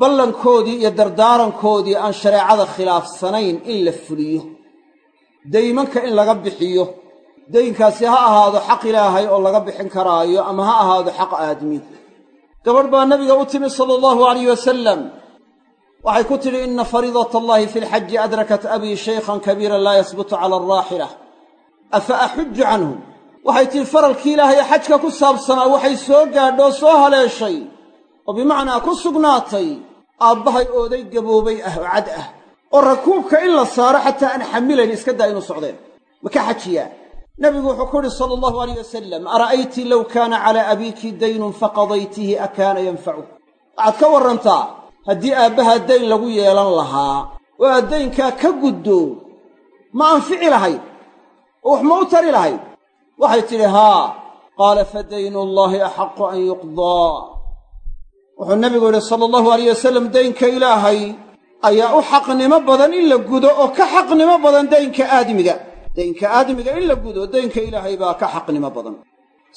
S1: ballankoodii iyo dardaarankoodii aan shareecada khilaafsanayn in la fuliyo. Daymanka in laga bixiyo. Daynkaasi ha ahaado xaq ilaahay oo laga bixin karaayo ama ha ahaado xaq aadmi. Gabadh baa nabiga u timi sala allahu alayh wasalam waxay ku tidhi ina fariidat allahi fi lxaji adrakat abii shaykhan kabiiran laa yasbutu cala alraaxila afa axuju canhu? Waxay tihi faralkii ilaahay xajka ku saabsanaa waxay soo gaadhoo soo haleeshay oo bimacnaa ku sugnaatay aabbahay ooday gaboobay ah oo cad ah oo rakuubka in la saaro xataa aan xamilayn iska daa inuu socdeen. Ma ka xajiyaa? Nebigu wuxuu ku uhi sala allahu alayh wasalam ara'ayti low kaana calaa abiiki daynun faqadaytihi akaana yanfacu? Waxaad ka warrantaa haddii aabbahaa dayn lagu yeelan lahaa oo daynkaa ka guddo ma anfici lahayd oo wax ma u tari lahayd waxay tidhi haa. Qaala fa daynu allaahi axaqu an yuqdaa wuxuu nebigu yidhi sala allahu alayh wasalam daynka ilaahay ayaa u xaqnimo badan in la gudo oo ka xaqnimo badan daynka aadmiga daynka aadmiga in la gudo daynka ilaahay baa ka xaqnimo badan.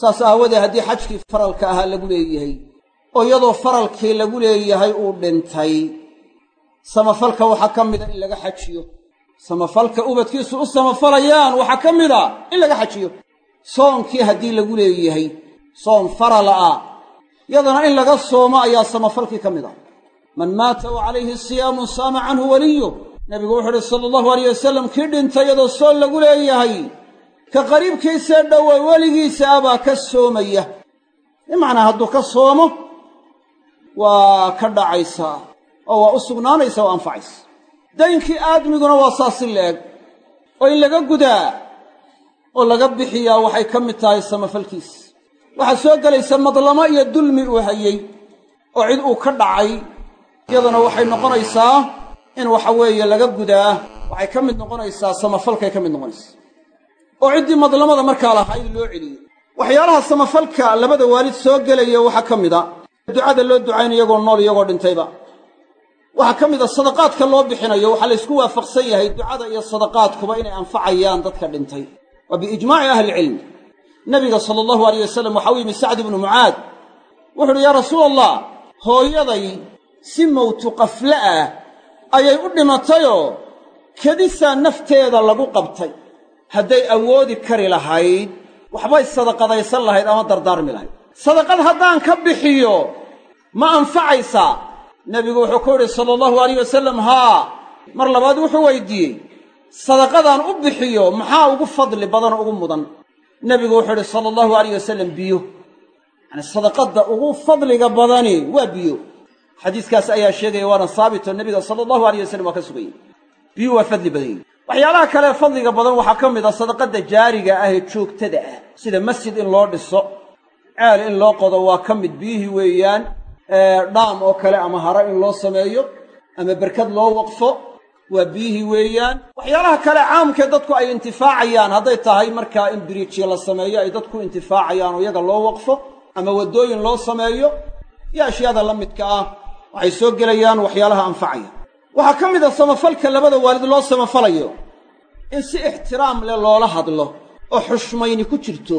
S1: Saas aawadee haddii xajkii faralka ahaa lagu leeyahay oo iyadoo faralkii lagu leeyahay uu dhintay samafalka waxaa ka mida in laga xajiyo. Samafalka ubadkiisu u samafalayaan waxaa ka mida in laga xajiyo. Soonkii haddii lagu leeyahay soon farala ah yadana in laga soomo ayaa samafalkii ka mid ah. Man maata wa calayhi siyaamun saama canhu weliyu nebigu wuxuu uhi sala allahu alayh wasalam kii dhintay iyadoo soon lagu leeyahay ka qariibkiisee dhowa weligiisa abaa ka soomaya. Bimacnaa hadduu ka soomo waa ka dhacaysaa oo waa u sugnaanaysa oo anfacaysa. Daynkii aadmiguna waa saas si la-eg oo in laga gudaa oo laga bixiyaa waxay ka mid tahay samafalkiis waxaa soo gelaysa madlamo iyo dulmi uu hayey oo cid uu ka dhacay. Iyaduna waxay noqonaysaa in waxa weeye laga gudaa. Waxay ka mid noqonaysaa samafalkay ka mid noqonaysaa. Oo ciddii madlamada markaa lahayd loo celiyo waxyaalaha samafalka labada waalid soo gelaya waxaa ka mid a ducada loo ducayn iyagoo nool iyagoo dhintayba. Waxaa ka mid a sadaqaadka loo bixinayo waxaa laysku waafaqsan yahay ducada iyo sadaqaadkuba inay anfacayaan dadka dhintay. Waa biijmaaci ahlicilm nabiga sala allahu alayh wasalam waxaa u yimi sacd ibnu mucaad wuxu uhi yaa rasuul allah hooyaday si mowtu qafle ah ayay u dhimatayoo kedisaa nafteeda lagu qabtay. Hadday awoodi kari lahayd waxbay sadaqadaysan lahayd ama dardaarmi lahayd. Sadaqad haddaan ka bixiyo ma anfacaysaa nebigu wuxuu ku yidhi sala allahu alayh wasalam haa mar labaad wuxuu weydiiyey sadaqadaan u bixiyo maxaa ugu fadli badanoo ugu mudan nebigu wuxuu idhi sala allahu alayh wasalam biyo. Yacani sadaqadda ugu fadliga badani waa biyo. Xadiiskaas ayaa sheegaya waana saabitoo nebiga sala allahu alayh wasalam waa ka sugayey biyuhu waa fadli badan yihiin waxyaalaha kale fadliga badan waxaa ka mid a sadaqadda jaariga ah ee joogtada ah sida masjid in loo dhiso ceel in loo qodo waa ka mid biyihii weeyaan dhaam oo kale ama hara in loo sameeyo ama berkad loo waqfo waa biyihii weeyaan. Waxyaalaha kale caamkee dadku ay intifaacayaan hadday tahay markaa in biriijya la sameeyo ay dadku intifaacayaan oo iyaga loo waqfo ama waddooyin loo sameeyo iyo ashyaada la midka ah. Waxay soo gelayaan waxyaalaha anfacaya. Waxaa ka mid a samafalka labada waalid loo samafalayo. In si ixtiraam leh loola hadlo oo xushmayni ku jirto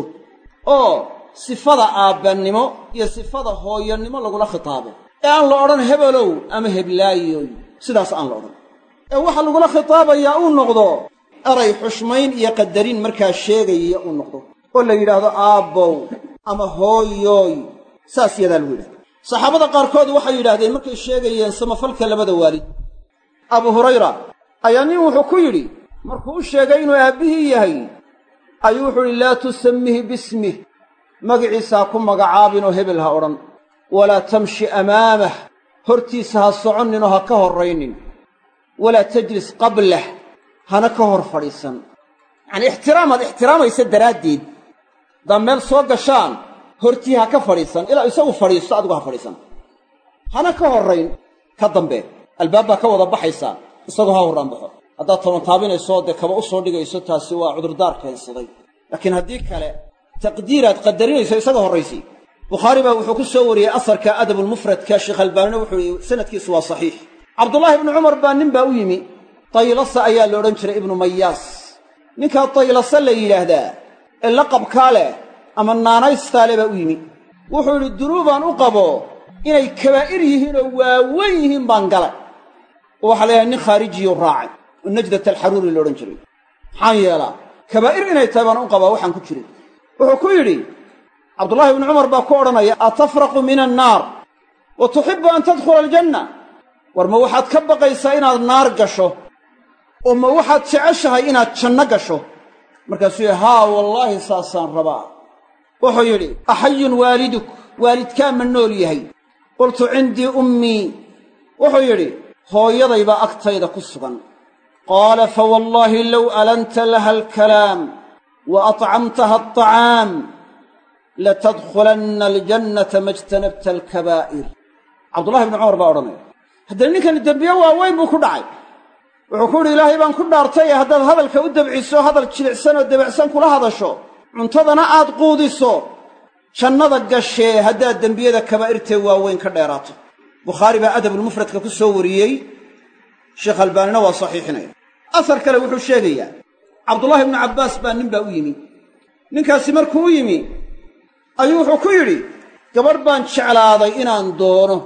S1: oo sifada aabbannimo iyo sifada hooyanimo lagula khitaabo. Ee aan la odhan hebelow ama heblaayoy sidaas aan la odhan ee waxaa lagula khitaabayaa uu noqdo eray xushmayn iyo qadarin markaa sheegaya uu noqdo. oo la yidhaahdo aabbow ama hooyooy saas yadaa lagu yidhahda saxaabada qaarkood waxay yidhahdeen markay sheegayeen samafalka labada waalid abu hurayra ayaa nin wuxuu ku yidhi markuu u sheegay inuu aabbihii yahay ayuu wuxuu idhi laa tusammihi bismih magiciisa ha ku magacaabinoo hebel ha odhan walaa tamshi amaamah hortiisa ha soconninoo ha ka horraynin walaa tajlis qablah hana ka hor fadhiisan. Yacanii ixtiraamaad ixtiraamaysa daraaddeed haddaad meel soo gashaan hortii ha ka fadhiisan ilaa isagu fadhiisto adigu ha fadhiisan. Hana ka horrayn ka dambe albaab baa ka wada baxaysaa isagoo ha horraan baxo. Haddaad tabantaabinayso dee kaba u soo dhigayso taasi waa cudurdaar keensaday. Laakiin haddii kale taqdiiraad qadarinayso isaga horraysi. Bukhaari baa wuxuu ku soo wariyey asarka adabulmufradka sheekh albaanina wuxuu yihi sanadkiisu waa saxiix cabdullaahi ibnu cumar baa nin baa u yimi. Taylasa ayaa la odhan jiray ibnu mayaas ninkaa taylasa la yidhaahdaa ee laqabkaa leh ama naanaystaa le baa u yimi. Wuxuu yidhi dunuubaan u qabo inay kabaa'ir yihiin oo waaweyn yihiin baan galay. Oo waxaa la yidhaha nin khaarijiyuu raacay oo najdat alxaruuri la odhan jiray. Maxaan yeelaa kabaa'ir inay tahay baan u qabaa waxaan ku jirin. Wuxuu ku yidhi cabdullaahi ibnu cumar baa ku odhanaya atafraqu min annaar wa tuxibbu an tadkhula aljanna war ma waxaad ka baqaysaa inaad naar gasho? Oo ma waxaad jeceshahay inaad janno gasho? Markaasuu yidhi haa wallaahi saasaan rabaa. Wuxuu yidhi axayun waaliduk waalidkaa ma nool yahay. Qultu cindii ummii. Wuxuu yidhi hooyadaybaa agtayda ku sugan. Qaala fawallaahi low alanta laha alkalaam wa atcamtaha alطacaam latadkhulanna aljannata ma jtanabta alkabaa'ir. Cabdullahi ibnu cumar baa odhanaya haddana ninkani dembiye waaweyn buu ku dhacay. Wuxuu ku yidhi ilaahay baan ku dhaartay ee haddaad hadalka u dabciso hadal jilicsan oo debacsan kula hadasho cuntadana aad quudiso jannada gashee haddaad dembiyada kabaa'irtee waaweyn ka dheeraato. Bukhaari baa adabulmufradka ku soo wariyey. Sheekh albaanina waa saxiixinaya. Asar kale wuxuu sheegayaa cabdullaahi ibnu cabbaas baa nin baa u yimi. Ninkaasi markuu u yimi ayuu wuxuu ku yidhi gabadh baan jeclaaday inaan doono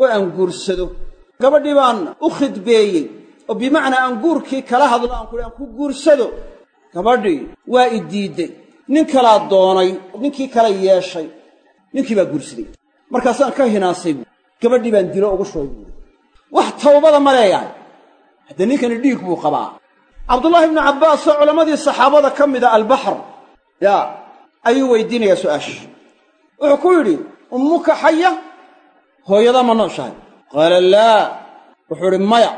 S1: oo aan guursado gabadhii baan u khidbeeyey oo bimacnaa aan guurkii kala hadlo aan kuhi aan ku guursado gabadhii waa i diidday nin kalaa doonay ninkii kala yeeshay ninkii baa guursaday. Markaasaan ka hinaasay buui gabadhii baan dilo ugu shubay buui wax tawbada ma leeyahay. Haddee ninkani dhiig buu qabaa. Cabdullaahi ibnu cabbaas oo culammadii saxaabada ka mida albaxr yaa ayuu weydiinayaa su'aasha wuxuu ku yidhi ummuka xaya hooyadaa ma nooshahay qaala laa wuxuu idhi maya.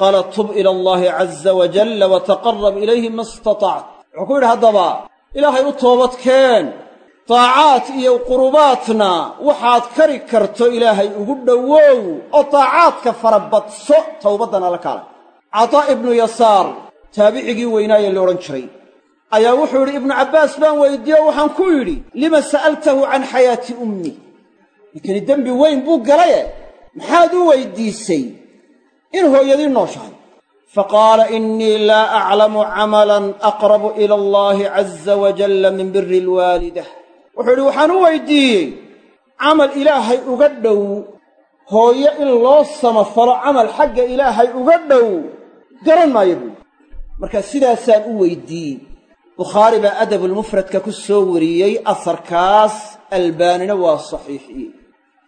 S1: Qaala tub ila allaahi caza wajalla wataqarrab ilayhi ma istatacta wuxuu ku yidhi haddaba ilaahay u toobadkeen. Taacaad iyo qurubaadna waxaad kari karto ilaahay ugu dhowow oo taacaadka farabadso towbaddana la kaalay. Cataa ibnu yasaar taabicigii weynaaye la odhan jiray ayaa wuxuu yidhi ibnu cabbaas baan weyddiiye o waxaan ku yidhi lima sa'altahu can xayaati ummi ninkani dembi weyn buu galaye maxaad u weyddiisay in hooyadii nooshahay. Faqaala innii laa aclamu camalan aqrabu ila allaahi caza wajalla min biri alwaalidah wuxuu yidhi waxaan u weyddiiyey camal ilaahay uga dhow. Hooyo in loo samafalo camal xagga ilaahay uga dhow. Garan maayo buui marka sidaasaan u weyddiiyey bukhaari baa adabulmufradka ku soo wariyey asarkaas albaanina waa saxiixiyey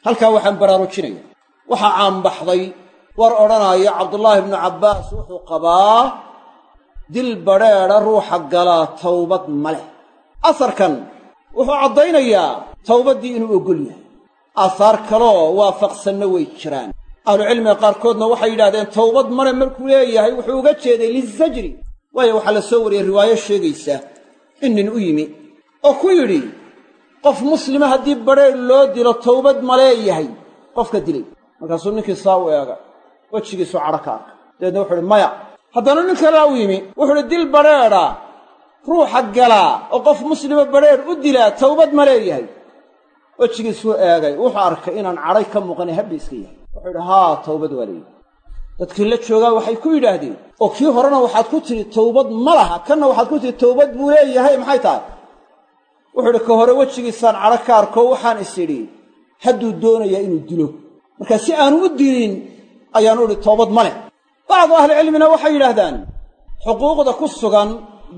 S1: halkaa waxaan baraarujinaya waxaa caanbaxday war odhanaayo cabdullaahi ibnu cabbaas wuxuu qabaa dil badrheedha ruuxa galaa towbad ma leh. Asarkan wuxuu caddaynayaa towbaddii inuu oggol yahay. Aahaar kaloo waafaqsanna way jiraan. Ahlucilmiga qaarkoodna waxay yidhahdeen towbad male markuu leeyahay wuxuu uga jeeday lizajri. Waayo waxaa la soo wariyey riwaayo sheegaysa in nin u yimi oo ku yidhi qof muslima haddii badrheedh loo dilo towbad ma leeyahay. Qofka dilay markaasuu ninkii saa u eega wejigiisu cadho ka arka dabeedna wuxu uhi maya haddana nin kalea u yimi. Wuxuu uhi dil badrheedha ruuxa galaa oo qof muslima badrheedh u dilaa towbad ma leeyahay. Wejigiisuu eegay wuxuu arkay inaan cadhay ka muuqanay habbi iska yahay. Wuxuu idhi haa towbad waa leeyahay. Dadkii la joogaa waxay ku yidhaahdeen oo kii horena waxaad ku tidhi towbad ma laha kanna waxaad ku tidhi towbad buu leeyahay maxay tahay? Wuxuu idhi ka hore wejigiisaan cadho ka arko waxaan is idhi hadduu doonayaa inuu dilo marka si aanu u dilin ayaanu idhi toobad ma leh. Bacdu ahlicilmina waxay yidhaahdaan xuquuqda ku sugan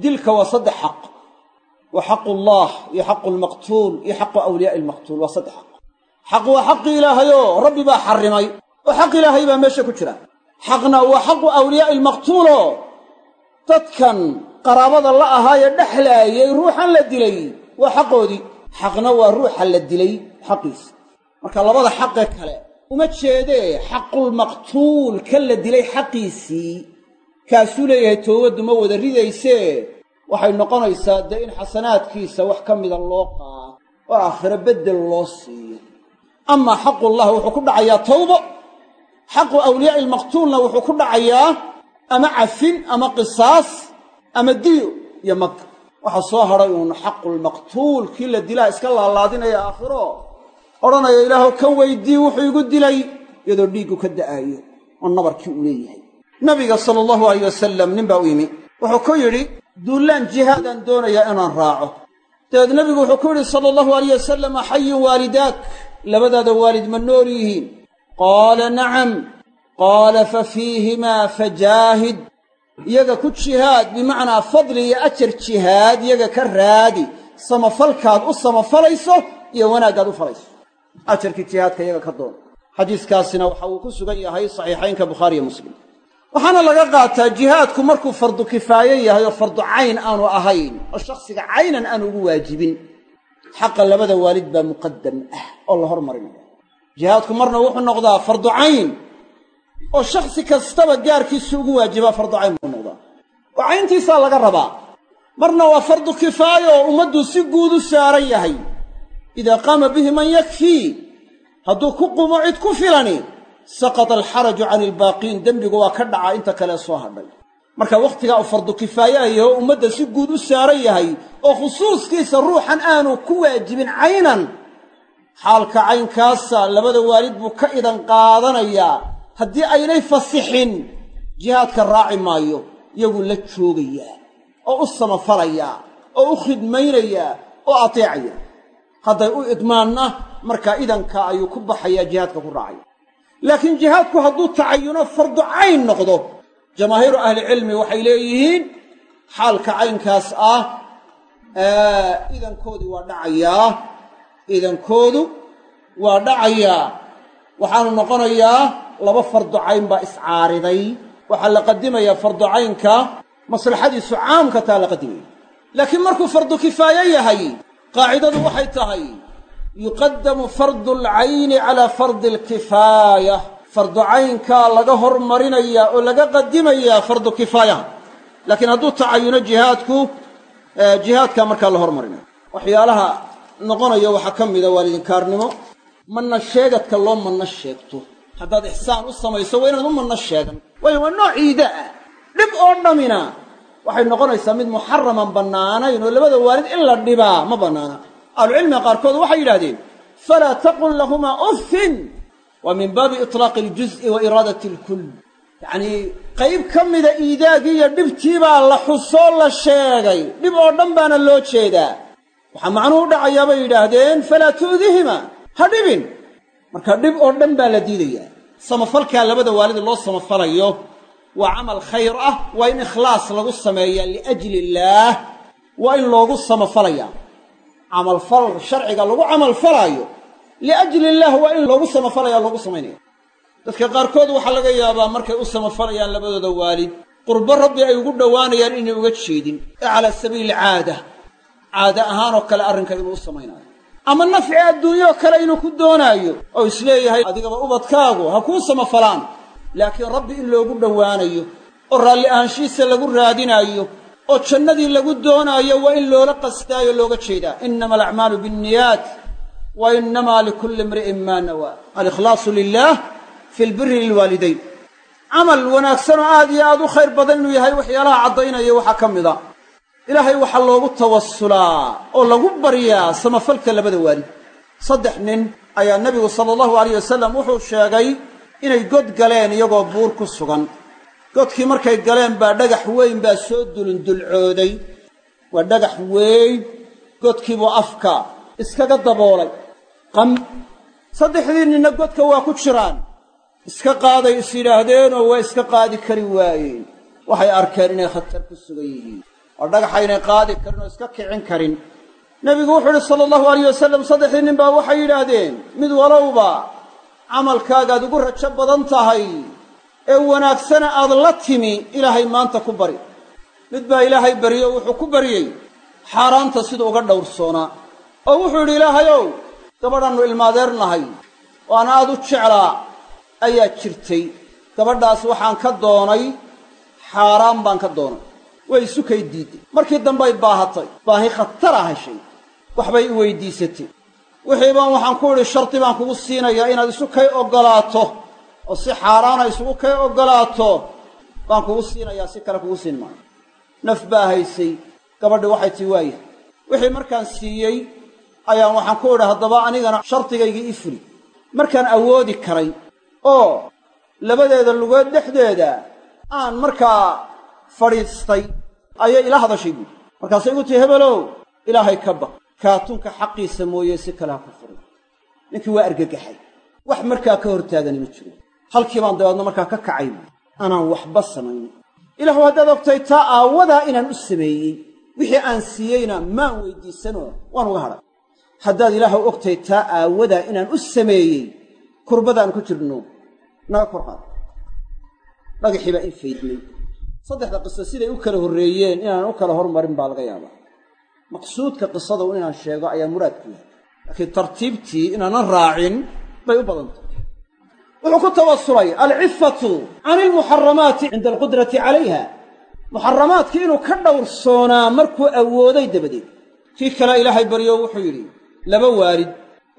S1: dilka waa saddex xaq. Waa xaqu allaah iyo xaqu lmaqtuul iyo xaqu awliyaa'i almaqtuul waa saddex xaq. Xaq waa xaqi ilaahayoo rabbi baa xarrimay oo xaq ilaahay baa meesha ku jira. Xaqna waa xaqu awliyaa'i almaqtuuloo dadkan qaraabada la ahaayee dhexlaayay ruuxan la dilay waa xaqoodii. Xaqna waa ruuxa la dilay xaqiisa marka labada xaqee kale uma jeedee xaqulmaqtuul ka la dilay xaqiisii kaasuu leeyahay toobaddu ma wada ridaysee? Waxay noqonaysaa dee in xasanaadkiisa wax ka mida loo qaato oo aakhiro beddel loo siiyo. Amaa xaqullah wuxuu ku dhacayaa tawbo. Xaqu awliyaa'i almaqtuulna wuxuu ku dhacayaa ama cafin ama qisaas ama diyo iyo mag. Waxaa soo hadhay uun xaqulmaqtuul kii la dilaa iska laalaadinaya aakhiro odhanaya ilaahu kan weydii wuxuu igu dilay iyadoo dhiiggu ka da'aayo oo nabarkii uu leeyahay. Nabiga sala allahu alayh wasalam nin baa u yimi wuxuu ku yidhi duullaan jihaadaan doonayaa inaan raaco. Dabeed nebigu wuxuu ku yidhi sala allahu alayh wasalam axayun waalidaak labadaada waalid ma nool yihiin. Qaala nacam. Qaala fa fiihimaa fajaahid. Iyaga ku jihaad bimacnaa fadli iyo ajar jihaad iyaga ka raadi. Samafalkaad u samafalayso iyo wanaaggaad u falayso ajarkii jihaadka iyaga ka doon. Xadiiskaasina waxa uu ku sugan yahay saxiixaynka bukhaariyo muslim. Waxaana laga qaataa jihaadku markuu fardu kifaaye yahay oo fardu cayn aanu ahayn oo shakhsiga caynan aanu ugu waajibin xaqa labada waalid baa muqadam ah oo la hormarinaya jihaadku marna wuxuu noqdaa fardu cayn oo shakhsi kastaba gaarkiisu ugu waajibaa fardu cayn buu noqdaa. Oo cayntiisaa laga rabaa. Marna waa fardu kifaaye oo ummaddu si guud u saaran yahay idaa qaama bihi man yakfii hadduu ku qumo cid ku filani saqata alxaraju cani ilbaaqiin dembigu waa ka dhacaa inta kale soo hadhay marka wakhtigaa uu fardu kifaayahayo oo ummadda si guud u saaran yahay oo khusuuskiisa ruuxan aanu ku waajibin caynan xaalka caynkaasa labada waalid buu ka idan qaadanayaa haddii aynay fasixin jihaadka raaci maayo iyaguu la joogayaa oo u samafalayaa oo u khidmaynayaa oo ateecaya hadday u idmaanna markaa idanka ayuu ku baxayaa jihaadka ku raacaya. Laakiin jihaadku hadduu tacayuno fardu cayn noqdo. Jamaahiiru ahlicilmi waxay leeyihiin xaalka caynkaas ah idankoodii waa dhacayaa idankoodu waa dhacayaa waxaanu noqonayaa laba fardu cayn baa iscaariday waxaa la qadimayaa fardu caynka maslaxadiisu caamka taa la qadimaya. Laakiin markuu fardu kifaaye yahay qaacidadu waxay tahay yuqadamu fardu alcayni calaa fardi alkifaaya. Fardu caynkaa laga hormarinayaa oo laga qadimayaa fardu kifaayaha laakiin hadduu tacayuno jihaadku jihaadkaa markaa la hormarinaya waxyaalaha noqonaya waxaa ka mida waalidinkaarnimo manna sheegadka loo manno sheegto. Haddaad ixsaan u samayso waa inaad u manno sheegan. Waayo waa nooc ciida ah. Dhib oo dhammina waxay noqonaysaa mid muxaraman bannaanayn oo labada waalid in la dhibaa ma bannaana. Ahlucilmiga qaarkood waxay yidhahdeen falaa taqul lahumaa uffin waa min baabi itlaaqi aljuz'i wa iraadati alkull yacnii qayb ka mida iidaagii iyo dhibtiibaa la xusoo la sheegay. Dhib oo dhan baana loo jeedaa. Waxaa macnuhu u dhacayaa bay yidhaahdeen falaa tu'dihima ha dhibin. Marka dhib oo dhan baa la diidayaa. Samafalkaa labada waalid loo samafalayo waa camal khayr ah waa in ikhlaas lagu sameeyaa liajli illaah waa in loogu samafalayaa camalfal sharciga lagu camalfalaayo liajli illaah waa in loogu samafalaya loogu samaynaya dadka qaarkood waxaa laga yaabaa markay u samafalayaan labadooda waalid qurbo rabbi ay ugu dhowaanayaan inay uga jeedin ee calaa sabiili caada. Caada ahaanoo kale arrinka inuu u samaynaayo. Ama nafci adduunyo kale inuu ku doonaayo oo is leeyahay adigaba ubadkaagu ha kuu samafalaan laakiin rabbi in loogu dhowaanayo oo raalli ahaanshihiisa lagu raadinaayo oo jannadii lagu doonaayo waa in loola qastaayo looga jeedaa. Innama alacmaalu bianniyaat wa innamaa likulli imri'in maa nawaa. Alikhlaasu lilaah fi lbiri lilwaalidayn. Camal wanaagsan oo aad iyo aad u khayr badan inuu yahay waxyaalaha caddaynaya waxaa ka mid a. Ilaahay waxaa loogu tawasulaa oo lagu baryaa samafalka labada waalid saddex nin ayaa nebigu sala allahu alayh wasalam wuxuu sheegay inay god galeen iyagoo buur ku sugan. Godkii markay galeen baa dhagax weyn baa soo dulundulcooday waa dhagax weyn godkiibuu afka iskaga daboolay. Qam saddexdii ninna godka waa ku jiraan. Iska qaaday is yidhaahdeenoo waa iska qaadi kari waayeen waxay arkeen inay khatar ku sugan yihiin. Oo dhagaxaynay qaadi karin oo iska kicin karin. Nebigu wuxuu idhi sala allahu alayh wasalam saddexdii nin baa waxay yidhaahdeen mid walowba camalkaagaad ugu rajo badan tahay ee wanaagsana aad la timi ilaahay maanta ku bari. Mid baa ilaahay baryo wuxuu ku baryey xaaraanta siduu uga dhowrsoonaa. Oo wuxuu yidhi ilaahayow gabadhannu ilmaadeernahay oo aan aad u jeclaa ayaa jirtay. Gabadhaas waxaan ka doonay xaaraan baan ka doonay. Way isu kay diidday. Markii dambay baahatay. Baahi khatara heshay waxbay i weydiisatay wixii baan waxaan ku idhi shardi baan kugu siinayaa inaad isu kay oggolaato oo si xaaraana isugu kay oggolaato baan kugu siinayaa si kale kugu siin maayo. Naf baa haysay gabadhi waxay tii waayahay wixii markaan siiyey ayaan waxaan ku idhi haddaba anigana shardigaygii ii fuli markaan awoodi karay oo labadeeda lugood dhexdeeda aan markaa fadhiistay ayay ila hadashay buui markaasay igu tihi hebelow ilaahay ka baq kaatunka xaqiisa mooye si kale ha ku furin. Ninkii waa argagaxay. Wax markaa ka hortaagani ma jiro. Halkii baan dabeedna markaa ka kacay anaan waxba samayn. Ilaahu haddaad ogtay taa aawadaa inaan u sameeyey. Wixii aan siiyeyna maan weydiisanoo waan uga hadhay. Haddaad ilaahu ogtay taa aawadaa inaan u sameeyey kurbadaan ku jirno. Naga kor qaad. Dhagaxii baa in faydmay saddexda qiso siday u kala horreeyeen inaan u kala hormarin baa laga yaabaa maqsuudka qisada inaan sheego ayaa muraadku yahay laakiin tartiibtii inaanan raacin bay u badantay wuxuu ku tawasulay alcifatu can ilmuxaramaati cinda alqudrati calayha. Muxaramaadkii inuu ka dhowrsoonaa markuu awooday dabadeed. Kii kale ilaahay baryo wuxuu yidhi laba waalid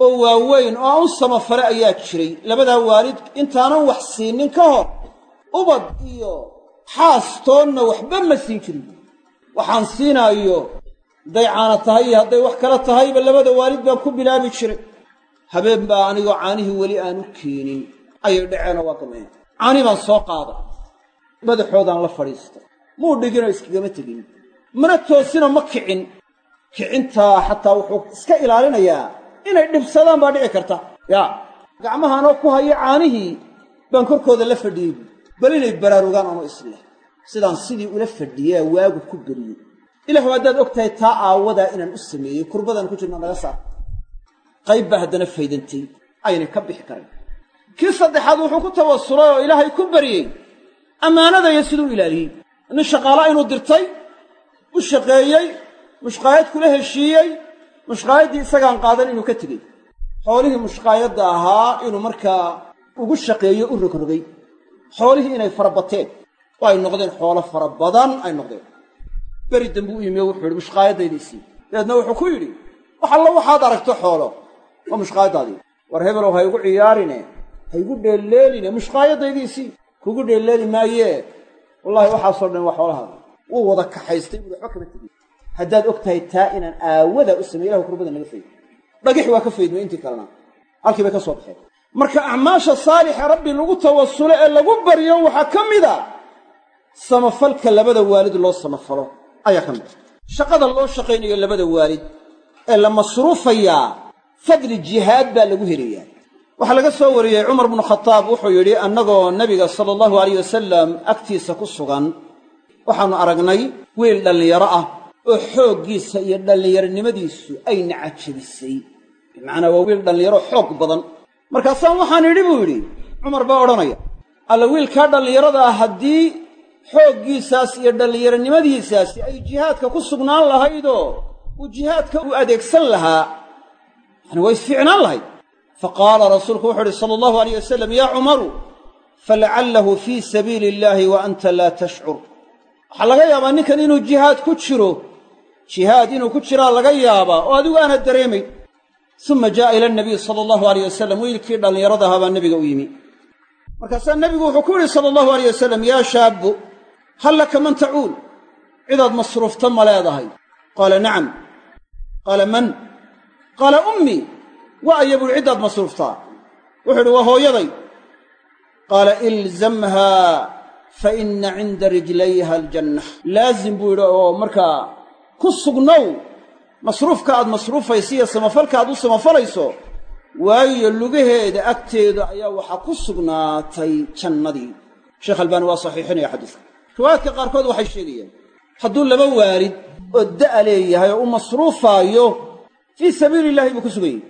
S1: oo waaweyn oo aan u samafale ayaa jiray. Labadaa waalid intaanan wax siinin ka hor. Ubad iyo xaastoonna waxba ma siin jirin. Waxaan siinaayo hadday caana tahay iyo hadday wax kala tahayba labada waalid baan ku bilaabi jiray. Habeen baa anigoo caanihii weli aanu keenin. Ayay dhaceenoo waa gameen caani baan soo qaaday. Madaxoodaan la fadhiistay. Muu dhiginoo iskagama tegin. Mana toosino ma kicin. Kicintaa xataa wuxuu iska ilaalinayaa. Inay dhibsadaan baa dhici karta. Yaa gacmahaanoo ku haya caanihii baan korkooda la fadhiyey. Bal inay baraarugaan ano isleh. Sidaan sidii ula fadhiyaa waagu ku beriyey ilaahu haddaad og tahay taa aawadaa inaan u sameeyey kurbadaan ku jirna naga saar qayb baa haddana faydantay aynay ka bixi karayn kii saddexaad wuxuu ku tawasulay oo ilaahay ku baryey ammaanadaya siduu ilaaliyey. Nin shaqaala inuu dirtay u shaqeeyey mushqaayad kula heshiiyey mushqaayaddii isagaan qaadan inuu ka tegey. Xoolihii mushqaayadda ahaa inuu markaa ugu shaqeeyo u rogrogay xoolihii inay fara bateen oo ay noqdeen xoolo fara badan ay noqdeen beri dambe u yimi wuxuu yidhi mushqaayadaydiisii dabeedna wuxuu ku yidhi wax allo waxaad aragto xoolo waa mushqaayaddaadii war hebelow ha igu ciyaarine ha igu dheelleeline mushqaayadaydiisii kugu dheelleeli maayee wallaahi waxaasoo dhan waa xoolahaada wuu wada kaxaystay buui waxba kama tegin. Haddaad og tahay taa inaan aawadaa u samey ilahu kurbada naga fayd dhagixi waa ka faydmay intii kalena. Halkii bay ka soo baxeen. Marka acmaasha saalixa rabbi lagu tawasulo ee lagu baryo waxaa ka mid a samafalka labada waalid loo samafalo ayaa ka mid a shaqada loo shaqaynayo labada waalid ee la masruufayaa fadli jihaad baa lagu helayaa waxaa laga soo wariyey cumar bnu khataab wuxuu yidhi annagoo nebiga sala allahu alayh wasalam agtiisa ku sugan waxaannu aragnay wiil dhallinyaro ah oo xooggiisa iyo dhallinyaronimadiisu ay nacajabisay bimacnaa waa wiil dhallinyaro xoog badan. Markaasaan waxaan idhi buu yidhi cumar baa odhanaya alla wiilkaa dhallinyarada ah haddii xooggiisaas iyo dhallinyaronimadiisaasi ay jihaadka ku sugnaan lahaydoo uu jihaadka u adeegsan lahaa yani way isfiicnaan lahayd. Faqaala rasuulku wuxuu uhi sala allahu alayh wasalam yaa cumaru falacallahu fii sabiili illaahi wa anta laa tashcur. Waxaa laga yaabaa ninkan inuu jihaad ku jiro jihaad inuu ku jiraa laga yaabaa oo adigu aanad dareemayn uma jaa'a ila nabiy sala allahu alayh wasalam wiilkii dhallinyarada ahaa baa nebiga u yimi. Markaasaa nebigu wuxuu ku yidhi sala allahu alayh wasalam yaa shaabbu hal laka man tacuul cidaad masruufta ma leedahay. Qaala nacam. Qaala man? Qaala ummii wa aya buuhi ciddaad masruuftaa wuxuu idhi waa hooyaday. Qaala ilzamha fa ina cinda rijlayha aljanna laazim buu yidhi oo markaa ku sugnow masruufka aad masruufaysa iyo samafalka aad u samafalayso waayo lugaheeda agteeda ayaa waxaa ku sugnaatay jannadii. Sheekh albaani waa saxiixinaya xadiiska riwaayaadka qaarkood waxay sheegayaan hadduu laba waalid oo da'a leeyahay oo u masruufaayo fii sabiili illahi buu ku sugan yahy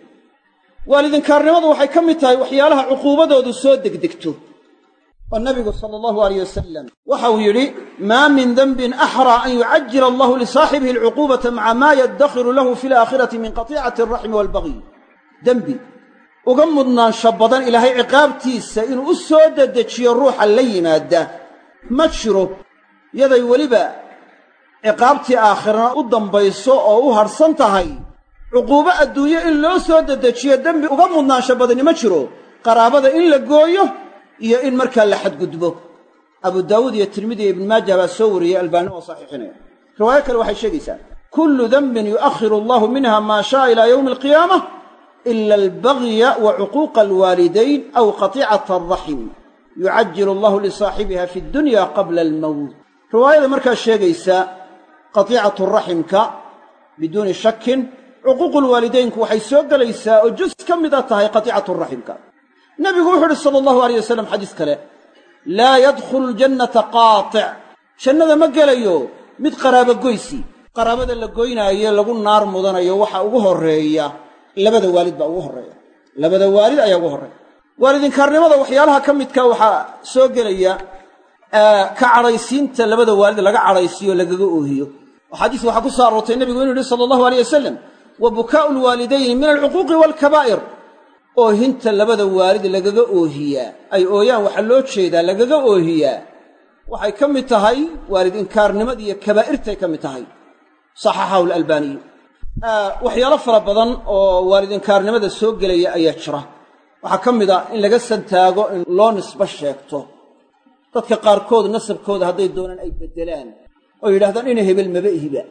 S1: waalidinkaarnimadu waxay ka mid tahay waxyaalaha cuquubadoodu soo degdegto. Oo nabigu sala allahu alayh wasalam waxa uu yidhi maa min denbin axraa an yucajila allahu lisaaxibihi alcuquubata maca maa yaddakhiru lahu fi alaakhirati min qatiicati alraxmi waalbagyi dembi uga mudnaansho badan ilaahay ciqaabtiisa inuu u soo dedejiyo ruuxa la yimaada ma jiro yaday weliba ciqaabtii aakhirana u dambayso oo u hadhsan tahay. Cuquubo adduunye in loo soo dedejiyo dembi uga mudnaansho badani ma jiro. Qaraabada in la gooyo iyo in markaa la xadgudbo. Abu daawuud iyo tirmidi iyo ibnu maajah baa soo wariyey albaani oo saxiixinaya. Riwaayo kale waxay sheegaysaa kullu denbin yu'akhiru allahu minha maa sha'a ilaa yowmi alqiyaamah ila albagya wa cuquuqa alwaalidayn aw qatiicata alraxim yucajilu allahu lisaaxibiha fi ddunya qabla almowt riwaayada markaa sheegaysa qatiicatu raximka biduuni shakin cuquuqulwaalidaynku waxay soo gelaysaa oo jus ka mida tahay qatiicatu raximka. Nebigu wuxu uhi sala allahu alayh wasalam xadiis kale laa yadkhulu ljannata qaatic jannada ma gelayo mid qaraabo goysi. Qaraabada la goynaayo lagu naar mudanayo waxa ugu horreeya labada waalid baa ugu horreeya. Labada waalid ayaa ugu horreeya waalidinkaarnimada waxyaalaha ka midka waxaa soo gelaya ka cadhaysiinta labada waalid laga cadhaysiiyo lagaga oohiyo. Oo xadiis waxaa ku soo aroortay nebigu inuu yihi sala allahu alayh wasalam wa bukaa'u lwaalidayni min alcuquuqi waalkabaa'ir oohinta labada waalid lagaga oohiyaa. Ay ooyaan waxaa loo jeedaa lagaga oohiyaa. Waxay ka mid tahay waalid inkaarnimada kabaa'irtay ka mid tahay. Saxaxahu alalbaaniyu waxyaalo fara badan oo waalid inkaarnimada soo gelaya ayaa jira waxaa ka mid a in laga santaago in loo nisbo sheegto. Dadka qaarkood nasabkooda hadday doonaan ay beddelaan oo yidhahdaan ina hebel maba ihiba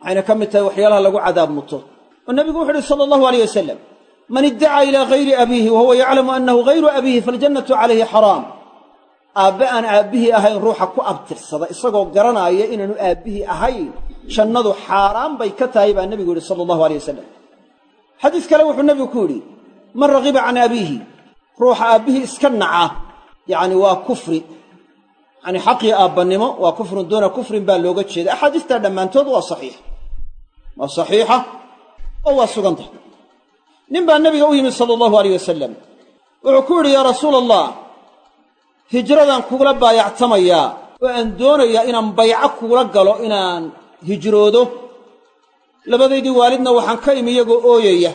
S1: waxayna ka mid tahay waxyaalaha lagu cadaab muto. Oo nebigu wuxu uhi sala allahu alayh wasalam man iddacaa ilaa hayri abiihi wa huwa yaclamu annahu hayru abiihi faljannatu calayhi xaraam aabbe aan aabbihii ahayn ruuxa ku abtirsada isagoo garanaaya inaanu aabbihii ahayn jannadu xaaraan bay ka tahay baa nebigu yidhi sala allahu alay wasalam xadiis kale wuxuu nebigu ku yidhi man ragiba can abiihi ruuxa aabbihii iska naca yacni waa kufri. Yacni xaqii aabbannimo waa kufrun duuna kufrin baa looga jeeda. Axaadiistaa dhammaantood waa saxiix. Waa saxiixa oo waa sugan tahay. Nin baa nebiga u yimid sala allahu alayh wasalam wuxuu ku yidhi yaa rasuula allah hijradaan kugula baayactamayaa oo aan doonayaa inaan bayco kugula galo inaan hijroodo. Labadaydii waalidna waxaan ka imi iyagoo ooyaya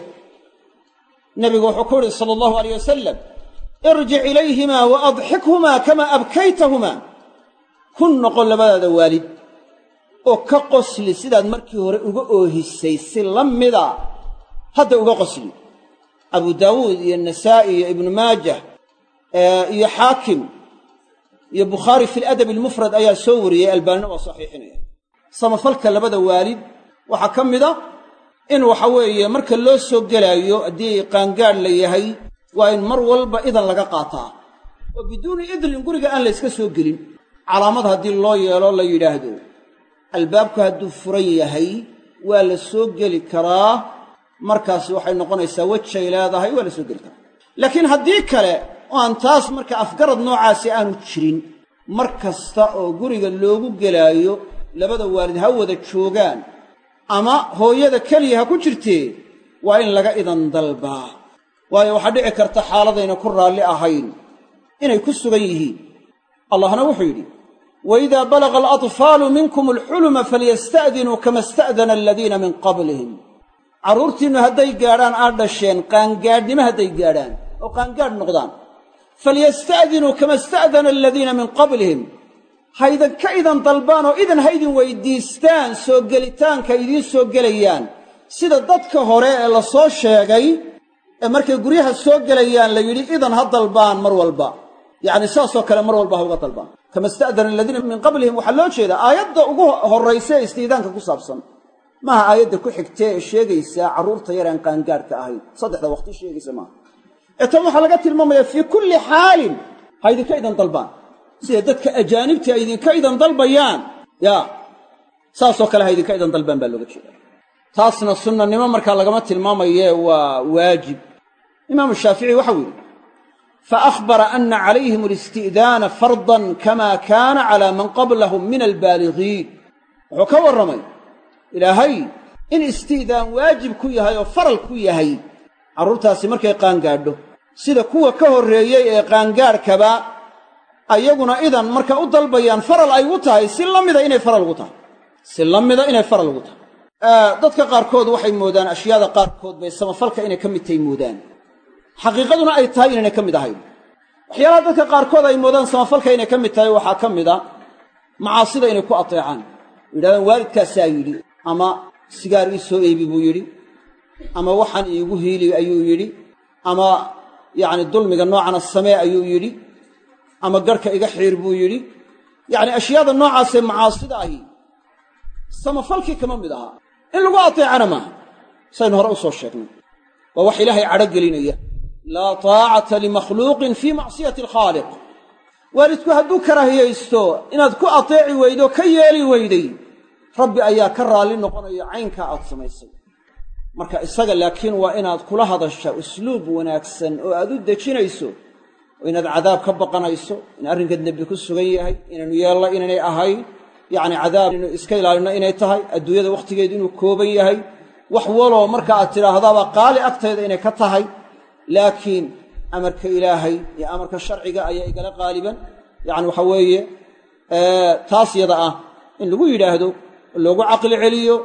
S1: nebigu wuxuu ku yidhi sala allahu alayh wasalam irjic ilayhimaa wa adxikhumaa kamaa abkaytahumaa ku noqo labadaada waalid oo ka qosli sidaad markii hore uga oohisay si la mida hadda uga qosli. Abu daawuud iyo nasaa'i iyo ibnu maajah iyo xaakim iyo bukhaari fi ladabi almufrad ayaa soo wariyey albaanina waa saxiixinaya. Samafalka labada waalid waxaa ka mid a in waxa weeye marka loo soo gelaayo haddii qaangaadh la yahay waa in mar walba idan laga qaataa. Oo biduuni idnin guriga aan la yska soo gelin. Calaamad haddii loo yeelo la yidhaahdo. Albaabku hadduu furan yahay waa la soo geli karaa. Markaasi waxay noqonaysaa wejay leedahay waa la soo geli karaa. Laakiin haddii kale oo aan taas marka afgarad noocaasi aanu jirin mar kasta oo guriga loogu gelaayo labada waalid ha wada joogaan ama hooyada keliya ha ku jirtee waa in laga idan dalbaa waayo waxaa dhici karta xaaladayna ku raalli ahayn. Inay ku sugan yihiin. Allahna wuxuu yidhi waidaa balaga alatfaalu minkum alxuluma falyasta'dinuu kama ista'dana aladiina min qablihim. Carruurtiinnu hadday gaadhaan aad dhasheen qaangaadhnimo hadday gaadhaan oo qaangaadh noqdaan. Falyasta'dinuu kama ista'dana aladiina min qablihim haydan ka idan dalbaan oo idan ha ydin weyddiistaan soo gelitaanka idiin soo gelayaan. Sida dadka hore ee la soo sheegay ee markay guryaha soo gelayaan la yidhi idan ha dalbaan mar walba. Yacni saasoo kale mar walba ha uga dalbaan. Kama ista'dana aladiina min qablihim waxaa loo jeedaa aayadda ugu horraysa ee istiidaanka ku saabsan. Maaha aayadda ku xigtee ee sheegaysaa carruurta yaraan qaangaadhka ahayn saddexda waqti sheegaysa maaha. Ee tan waxaa laga tilmaamayaa fii kulli xaalin ha idinka idan dalbaan sida dadka ajaanibta ay idinka idan dalbayaan. Yaa saasoo kale ha idinka idan dalbaan baa looga jeeda taasna sunnanimo markaa lagama tilmaamaye waa waajib. Imaamu shaafici waxau yidhi faahbara ana calayhim alisti'daana fardan kama kaana calaa man qablahum min albaaligiin. Wuxuu ka warramay ilaahay in isti'daan waajib ku yahay oo faral ku yahay carruurtaasi markay qaangaadho sida kuwa ka horreeyey ee qaangaadhkaba ayaguna idan marka u dalbayaan faral ay ugu tahay si la mida inay faral ugu tahay. Si la mida inay faral ugu tahay. Dadka qaarkood waxay moodaan ashyaada qaarkood bay samafalka inay ka mid tahay moodaan. Xaqiiqaduna ay tahay inaynay ka mid ahayn. Waxyaalaha dadka qaarkood ay moodaan samafalka inay ka mid tahay waxaa ka mid a macaasida inay ku ateecaan. Yidhahdaan waalidkaasaa yidhi. Ama sigaar ii soo eebi buu yidhi. Ama waxaan iigu hiili ayuu yidhi. Ama yacni dulmiga noocana samee ayuu yidhi ama garhka iga xiir buu yidhi. Yacni ashyaada noocaasee macaasida ahi samafalkii kama mid ahaa in lagu ateecana maaha saynu hore u soo sheegnay. Waa wax ilaahay cadho gelinaya. Laa taacata limakhluuqin fii macsiyati alkhaaliq waalidku hadduu karaahiyaysto inaad ku ateeci weydo ka yeeli weyday rabbi ayaa ka raalli noqonaya caynkaa aad samaysay. Marka isaga laakiin waa inaad kula hadasha usluub wanaagsan oo aad u dejinayso oo inaad cadaab ka baqanayso in arrinkeed nebi ku sugan yahay inaanu yeelno inaynay ahayn yacni cadaab inu iska ilaalino inay tahay adduunyada wakhtigeedu inuu kooban yahay wax waloo marka aad tidhaahdaaba qaali agtayda inay ka tahay. Laakiin amarka ilaahay iyo amarka sharciga ayaa igala qaaliban. Yacni waxa weeye taas yada ah in lagu yidhaahdo loogu caqli celiyo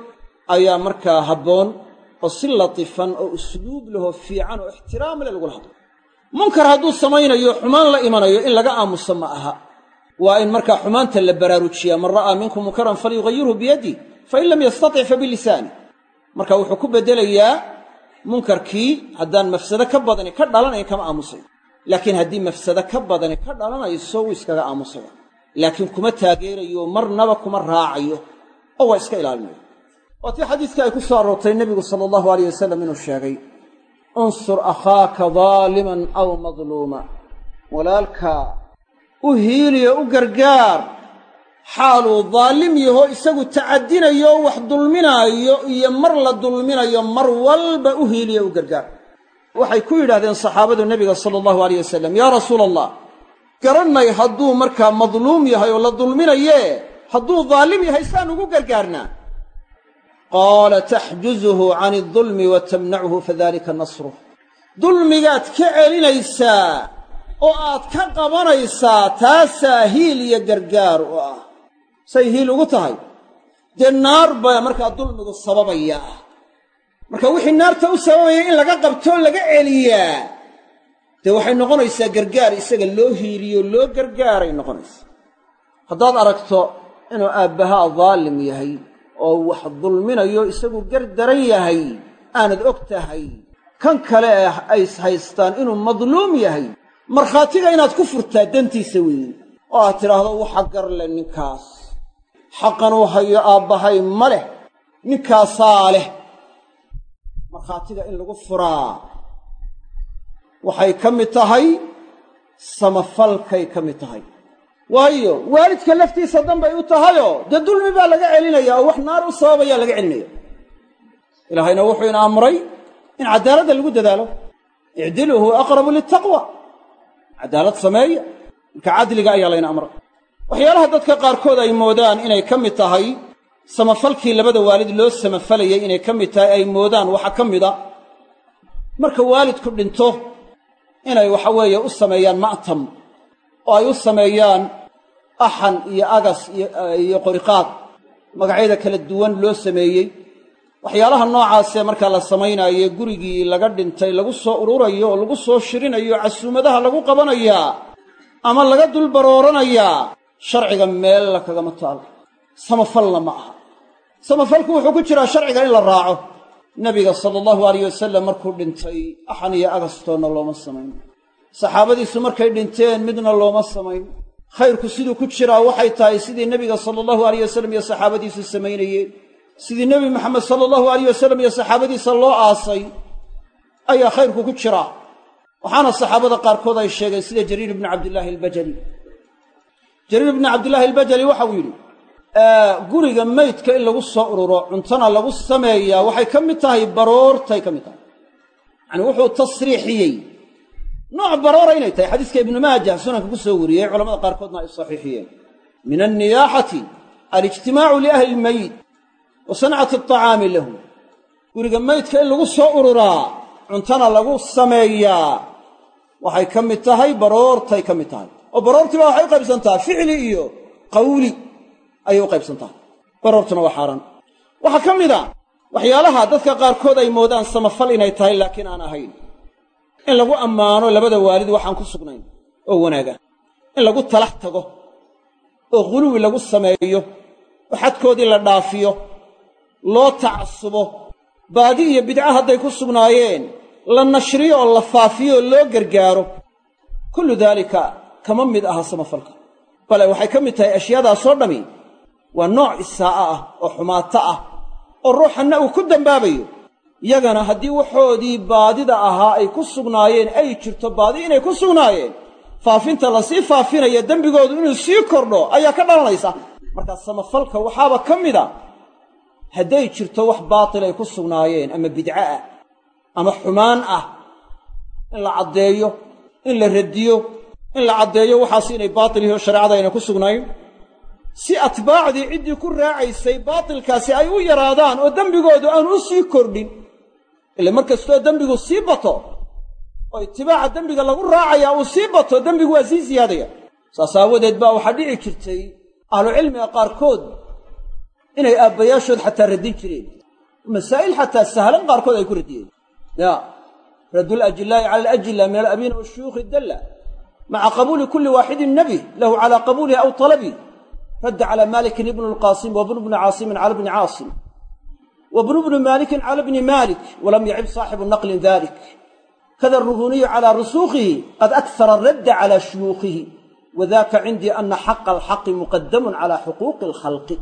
S1: ayaa markaa habboon oo si latifan oo usluub lahoo fiican oo ixtiraam leh lagula hadlo munkar hadduu samaynayo xumaan la imanayo in laga aamuso ma aha. Waa in markaa xumaanta la baraarujiyaa. Man ra'aa minkum munkaran falyugayirhu biyadih fain lam yastatic fa bilisaani. Marka wuxuu ku beddelayaa munkarkii haddaan mafsado ka badani ka dhalanayn kama aamusay laakiin haddii mafsado ka badani ka dhalanayso wuu iskaga aamusaya laakiin kuma taageerayo marnaba kuma raacayo oo waa iska ilaalinaya waa tii xadiiska ay ku soo aroortay nebigu sala allahu alayh wasalam inuu sheegay unsur akhaaka daaliman aw madluuma. Walaalkaa u hiiliyo u gargaar xaaluu daalim yaho isagu tacadinayo wax dulminaayo iyo mar la dulminayo mar walba u hiiliyo u gargaar. Waxay ku yidhahdeen saxaabadu nebiga sala allahu alayh wasalam yaa rasuula allah garannay hadduu markaa madluum yahay oo la dulminayee hadduu daalim yahay saan ugu gargaarnaa qaala taxjuzuhu can aldulmi wa tamnachu fadalika nasruh dulmigaad ka celinaysaa oo aad ka qabanaysaa taasaa hiil iyo gargaar u ah say hiil ugu tahay dee naar baa markaa dulmigu sababaya marka wixii naarta u sababaya in laga qabtoo laga celiyaa dee waxay noqonaysaa gargaar isaga loo hiiliyo loo gargaaray noqonaysaa haddaad aragto inuu aabbahaa daalim yahay oo wax dulminayo isagu gardaran yahay aanad og tahay. Kan kale ee ay haystaan inuu madluum yahay. Markhaatiga inaad ku furtaa dantiisa weeye oo aad tidhaahdo waxa gar leh ninkaas. Xaqanuu hayo aabbahay ma leh. Ninkaasaa leh. Markhaatiga in lagu furaa waxay ka mid tahay samafalkay ka mid tahay waayo waalidka laftiisa danbay u tahayoo dee dulmi baa laga celinaya oo wax naar u sababayaa laga celinaya. Ilaahayna wuxuu ina amray in caddaaladda lagu dadaalo. Icdiluu huwa aqrabu liltaqwa caddaalad sameeya. Marka cadliga ayaa layna amray. Waxyaalaha dadka qaarkood ay moodaan inay ka mid tahay samafalkii labada waalid loo samafalayay inay ka mid tahay ay moodaan waxaa ka mida. Marka waalidku dhinto inay waxa weeye u sameeyaan ma'tam oo ay u sameeyaan axan iyo agas iyo qoriqaad. Magacyada kala duwan loo sameeyey. Waxyaalaha noocaasee markaa la samaynaaye gurigii laga dhintay lagu soo ururayo oo lagu soo shirinayo casuumadaha lagu qabanayaa ama laga dul barooranayaa sharciga meella kagama taalo samafalna ma aha. Samafalku wuxuu ku jiraa sharciga in la raaco. Nebiga sala allahu alayh wasalam markuu dhintay axan iyo agastoonna looma samayn saxaabadiisu markay dhinteen midna looma samayn. Khayrku siduu ku jiraa waxay tahay sidii nebiga sala allahu alayh wasalam iyo saxaabadiisu samaynayeen sidii nebi maxamed sala allahu alayh wasalam iyo saxaabadiisa loo aasay ayaa khayrku ku jiraa. Waxaana saxaabada qaarkood ay sheegeen sida jariir ibni cabdillaahi albajali. Jariir ibni cabdillaahi albajali waxau yidhi guriga meydka in lagu soo ururo cuntona lagu sameeyaa waxay ka mid tahay baroortay ka mid tahay. Yacani wuxuu tasriixiyey nooc baroora inay tahay. Xadiiska ibnu maajah sunanka ku soo wariyey culamada qaarkoodna ay saxiixiyeen. Min anniyaaxati alijtimaacu liahli ilmeyit wa sancati atacaami lahu. Guriga meydka in lagu soo ururaa cuntona lagu sameeyaa. Waxay ka mid tahay baroortay ka mid tahay. Oo baroortiiba waxay u qaybsantaha ficli iyo qawli ayay u qaybsantaha baroortuna waa xaaraan. Waxaa ka mid a waxyaalaha dadka qaarkood ay moodaan samafal inay tahay laakiin aan ahayn in lagu ammaano labada waalid waxaan ku sugnayn oo wanaaga in lagu talax tago oo khuluwi lagu sameeyo oo xadkoodii la dhaafiyo loo tacasubo. Baadi iyo bidco hadday ku sugnaayeen la nashriyo oo la faafiyo oo loo gargaaro. Kullu daalika kama mid aha samafalka. Bale waxay ka mid tahay ashyaadaasoo dhammi waa nooc isaa'a ah oo xumaato ah oo ruuxanna uu ku dembaabayo yagana haddii waxoodii baadida ahaa ay ku sugnaayeen ay jirto baadi inay ku sugnaayeen faafinta la sii faafinaya dembigoodu inuu sii kordho ayaa ka dhalanaysa. Markaa samafalka waxaaba ka mid a hadday jirto wax baatil ay ku sugnaayeen ama bidco ah ama xumaan ah in la caddeeyo in la radiyo in la caddeeyo waxaas inay baatil yihioo shareecada ayna ku sugnayn si atbaacdii ciddii ku raacaysay baatilkaasi ay u yaraadaan oo dembigoodu aanu u sii kordhin ile mar kastoo dembigu sii bato oo itibaaca dembiga lagu raacayaa uu sii bato dembigu waa sii siyaadaya. Saas aawadeed baa waxaa dhici jirtay ahlucilmiga qaarkood inay aabbayaashood xataa radin jireen masaa'il xataa sahlan qaarkood ay ku radiyeen ya raddu lajillaa'i cala alajilla min alabiina washuyuukhi dalla maca qabuuli kulli waaxidin nabih lahu calaa qabuulihi aw talabihi radda calaa maalikin ibnu lqaasim wabnu bni caasimin cala bni caasim wabnu bni maalikin cala bni maalik walam yacib saaxibu naqlin dalik kada ruhuniyu calaa rusuukhihi qad akhara aradda calaa shuyuukhihi wadaka cindii ana xaqa alxaqi muqadamun cala xuquuqi alkhalqi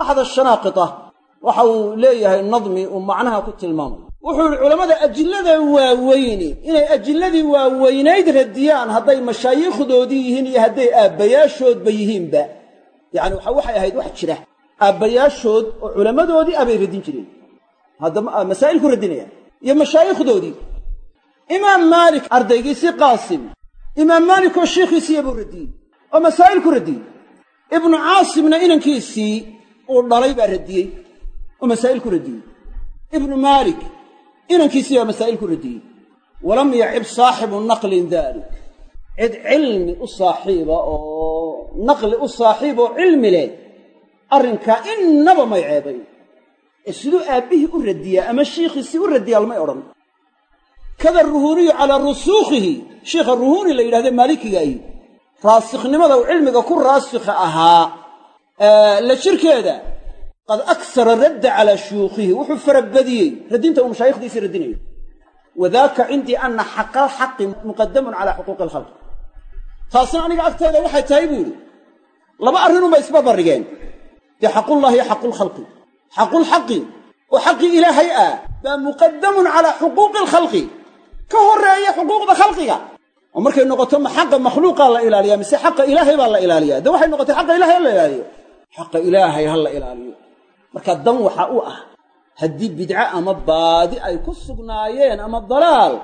S1: axad ashanaaqita waxa uu leeyahay nadmi uu macnaha ku tilmaamayo wuxuu yihi culammada ajillada waaweyni inay ajilladii waaweynayd radiyaan hadday mashaayiikhdoodii yihiin iyo hadday aabbayaashoodba yihiinba yacani waxa waxay ahayd wax aabbayaashood oo culammadoodii abay radin jireen. Haddama masaa'il ku radinayaan iyo mashaayikhdoodii imaam maalik ardaygiisii qaasim imaam maalik oo shiikhiisiiya buu radiyey oo masaa'il ku radiyey ibnu caasimna inankiisii uu dhalay baa radiyey oo masaa'il ku radiyey ibnu maalik inankiisii baa masaa'il ku radiyey walam yacib saaxibu naqlin daalik. Cid cilmi u saaxiiba oo naqli u saaxiib oo cilmi leh arrinkaa innaba may ceebayn. Ee siduu aabbihii u radiyaa ama shiikhiisii u radiyaa lamay odhan. Kada ruhuuniyu calaa rusuukhihi shiikha ruhuuni la yidhahde maalikigaayi raasikhnimada uu cilmiga ku raasikha ahaa. La jirkeeda qad aksara radda calaa shuyuukhihi wuxuu farabadiyey radinta uu mashaayikhdiisii radinayo wadaaka cindii ana xaqal xaqi muqadamun calaa xuquuqi alkhalqi taasna aniga agteeda waxay tahay buu yidhi. Laba arrinunbay isbarbarrigeen dee xaqullahi iyo xaqulkhalqi xaqulxaqi oo xaqii ilaahay ah baa muqadamun calaa xuquuqi alkhalqi ka horreeya xuquuqda khalqiga. Oo markay noqoto ma xaqa makhluuqaa la ilaaliyaa mise xaqa ilaahay baa la ilaaliyaa? Dee waxay noqotay xaqa ilahay ha la ilaaliyo? Xaqa ilaahay ha la ilaaliyo. Marka dan waxa u ah haddii bidco ama baadi ay ku sugnaayeen ama dalaal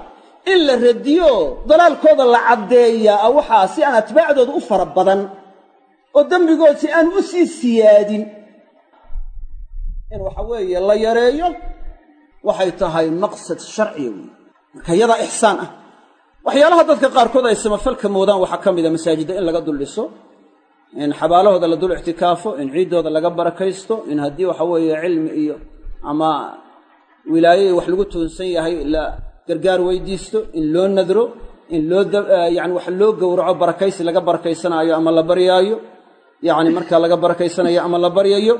S1: in la radiyo dalaalkooda la caddeeyaa waxaa si aan atbaacdooda u fara badan oo dembigood si aan u sii siyaadin. In waxa weeye la yareeyo waxay tahay maqsad sharciya weeye marka iyadaa ixsaan ah. Waxyaalaha dadka qaarkood ay samafalka moodaan waxaa ka mida masaajidda in laga dul dhiso in xabaalahooda la dul ictikaafo in ciiddooda laga barakaysto in haddii waxa weeye cilmi iyo ama wilaayoy wax lagu toonsan yahay la gargaar weydiisto in loo nadro in loo yani wax loo gowraco barakaysi laga barakaysanaayo ama la baryaayo yacni markaa laga barakaysanayo ama la baryayo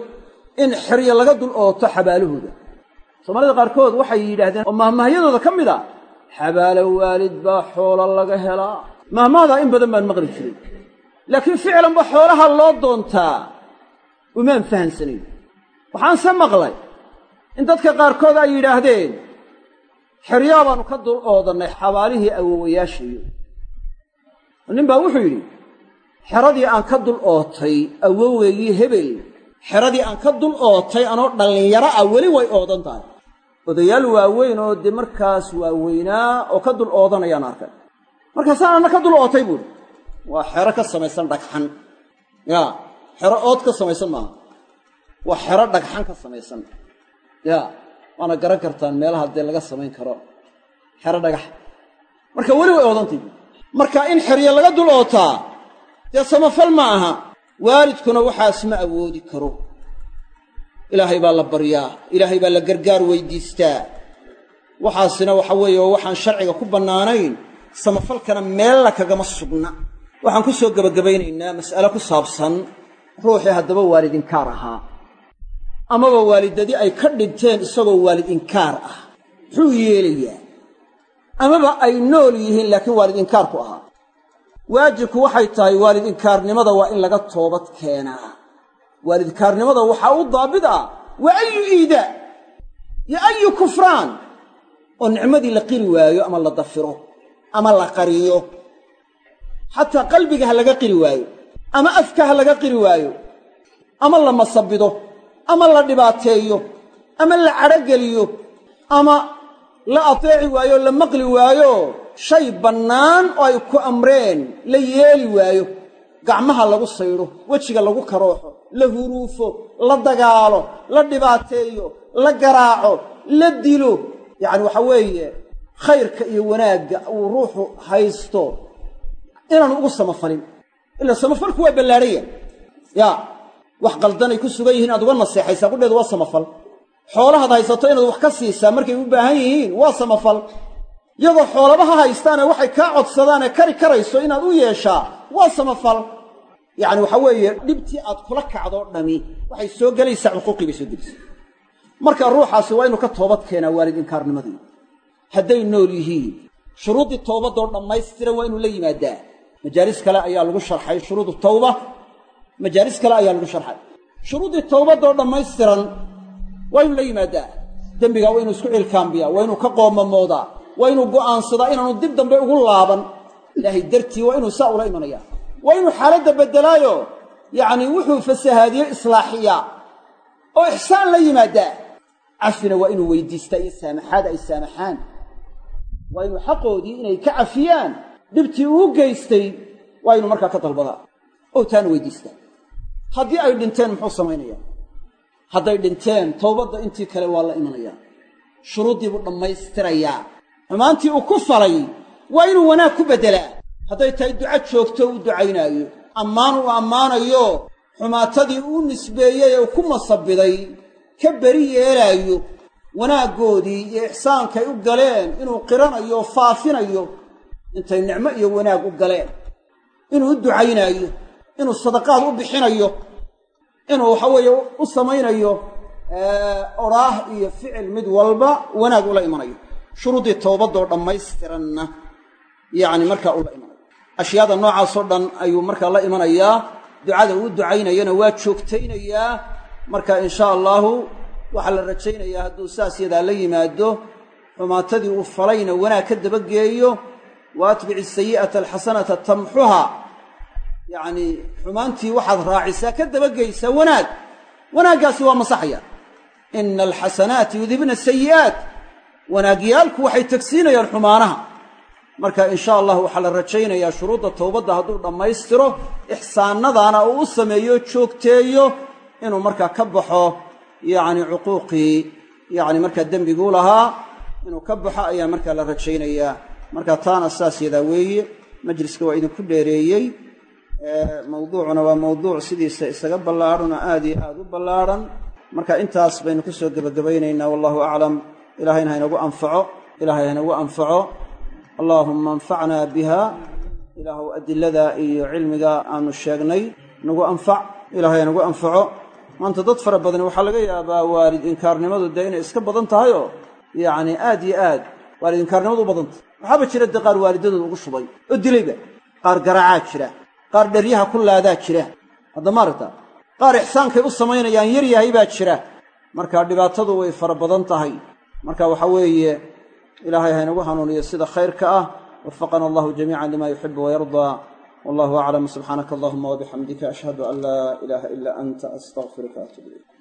S1: in xeryo laga dul ooto xabaalahooda soomaalida qaarkood waxay yidhaahdeen oo mahmahyadooda ka mid a xabaalo waalid baa xoolo laga helaa. Mahmahdaa in badan baan maqli jiray laakiin ficlanba xoolaha loo doontaa umaan fahansanayn waxaanse maqlay in dadka qaarkood ay yidhaahdeen xeryaa baanu ka dul oodannay xabaalihii awowayaashayo nin baa wuxuu yidhi xeradii aan ka dul ootay awoweygii hebel. Xeradii aan ka dul ootay anoo dhallinyaro ah weli way oodan tahay. Odayaal waaweyn oo dee markaas waaweynaa oo ka dul oodanayaan arkay markaasaan anna ka dul ootay buuhi waa xero ka samaysan dhagxan. Yaa xero ood ka samaysan maaha. Waa xero dhagxan ka samaysan. Yaa waana garan kartaan meelaha dee laga samayn karo. Xero dhagax marka weli way oodantay buui marka in xeryo laga dul ootaa dee samafal ma aha. Waalidkuna waxaas ma awoodi karo. Ilaahay baa la baryaa. Ilaahay baa la gargaar weydiistaa. Waxaasina waxa weeye oo waxaan sharciga ku bannaanayn samafalkana meella kagama sugna. Waxaan ku soo gebagabaynaynaa mas'ale ku saabsan ruuxii haddaba waalid inkaar ahaa. Amaba waalidadii ay ka dhinteen isagoo waalid inkaar ah. Muxuu yeelayaa? Amaba ay nool yihiin laakiin waalid inkaar ku ahaa waajibku waxay tahay waalid inkaarnimada waa in laga toobad keenaa. Waalidkaarnimada waxaa u daabid ah. Wa ayu iidaa yo ayu kufraan? Oo nicmadii la qiri waayo ama la dafiro ama la qariyo. Xataa qalbiga ha laga qiri waayo ama afka ha laga qiri waayo ama la masabido ama la dhibaateeyo ama la cadhogeliyo ama la ateeci waayo la maqli waayo shay bannaan oo ay ku amreen la yeeli waayo. Gacmaha lagu saydho wejiga lagu karooxo la huruufo la dagaalo la dhibaateeyo la garaaco la dilo. Yacani waxa weeye khayrka iyo wanaagga uu ruuxu haysto inaan ugu samafalin. Ila samafalku waa ballaadhaya. Yaa wax qaldanay ku sugan yihiin inaad uga naseexaysaa qudheedu waa samafal. Xoolahaad haysato inaad wax ka siisaa markay u baahan yihiin waa samafal iyagoo xoolaba ha haystaane waxay kaa codsadaanee kari karayso inaad u yeeshaa waa samafal. Yacani waxa weeye dhibtii aad kula kacdoo dhami. Waxay soo gelaysaa xuquuqii bay soo gelaysaa. Marka ruuxaasi waa inuu ka toobad keenaa waalid inkaarnimadii hadday nool yihiin shuruuddii towbaddoo dhammaystiran waa inuu la yimaadaa. Majaalis kale ayaa lagu sharxay shuruudu tawba majaalis kale ayaa lagu sharxay. Shuruuddii towbaddoo dhammaystiran waa inuu la yimaadaa. Dembigaa waa inuu isku cilkaambiyaa waa inuu ka qoomamoodaa waa inuu go'aansadaa inaanu dib dambe ugu laaban. Ilaahay dartii waa inuu saa ula imanayaa waa inuu xaaladda beddelaayo. Yacnii wuxuu fasahaadiye islaaxiyaa oo ixsaan la yimaadaa. Cafina waa inuu weydiistaa iyo saamaxaad ay saamaxaan. Waa inuu xaqoodii inay ka cafiyaan. Dhibtii uu geystay waa inuu markaa ka dalbadaa. Oo taana weydiistaa. Haddii ay dhinteen muxuu samaynayaa. Hadday dhinteen towbadda intii kale waa la imanayaa shuruuddii buu dhammaystirayaa xumaantii uu ku falay waa inuu wanaag ku beddelaa. Hadday tahay duco joogto u ducaynaayo ammaan uu ammaanayo xumaatadii uu nisbeeyey ee ku masabiday ka beri yeelaayo wanaaggoodii iyo ixsaankay u galeen inuu qiranayo o faafinayo intay nicmo iyo wanaag u galeen. Inuu u ducaynaayo inuu sadaqaad u bixinayo inuu waxa weeye u samaynayo odhaah iyo ficil mid walba wanaag ula imanayo shuruuddii towbaddoo dhammaystiranna. Yacni markaa ula imanayo ashyaada noocaasoo dhan ayuu markaa la imanayaa. Ducada uu ducaynayana waa joogtaynayaa marka insha allaahu waxaa la rajaynayaa hadduu saas yadaa la yimaado. Xumaatadii uu falayna wanaag ka dabageeyo. Wa atbici sayi'ata alxasanata tamxuha. Yacnii xumaantii waxaad raacisaa ka dabageysaa wanaag. Wanaaggaasi waa masaxaya. Ina alxasanaati yudhibna sayi'aat wanaagyaalku waxay tegsiinayaan xumaanaha. Marka insha allah waxaa la rajaynayaa shuruudda towbadda hadduu dhammaystiro ixsaanadaana uu u sameeyo joogteeyo inuu markaa ka baxo yacni cuquuqii yacni markaa dembiguu lahaa inuu ka baxo ayaa markaa la rajaynayaa. Marka taana saas yadaa weeye majliska waa idinku dheereeyey. Mawduucuna waa mawduuc sidiisa isaga ballaadhan oo aad iyo aad u ballaadhan. Marka intaas baynu ku soo gebagabaynaynaa wallahu aclam ilahayna haynagu anfaco ilahay haynagu anfaco. Allaahumma anfacnaa biha. Ilaahu adilada iyo cilmiga aanu sheegnay nagu anfac. Ilahay haynagu anfaco. Maanta dad fara badani waxaa laga yaabaa waalid inkaarnimadu dee inay iska badan tahayoo? Yacni aad iyo aad waalid inkaarnimadu u badantah waxaaba jira dee qaar waalidadooda ugu shubay oo dilayba qaar garaacaa jira. Qaar dheryaha ku laadaa jira. Hadda maaragta qaar ixsaankay u samaynayaan yar yahay baa jira. Marka dhibaatadu way fara badan tahay marka waxa weeye ilaahay haynagu hanuuniyo sida khayrka ah. Wafaqana allahu jamiica lima yuxibu wayardaa wallahu aclam subxaanaka allahuma wabixamdika ashhadu an laa ilaaha ila anta astaqfiruka atub ilayk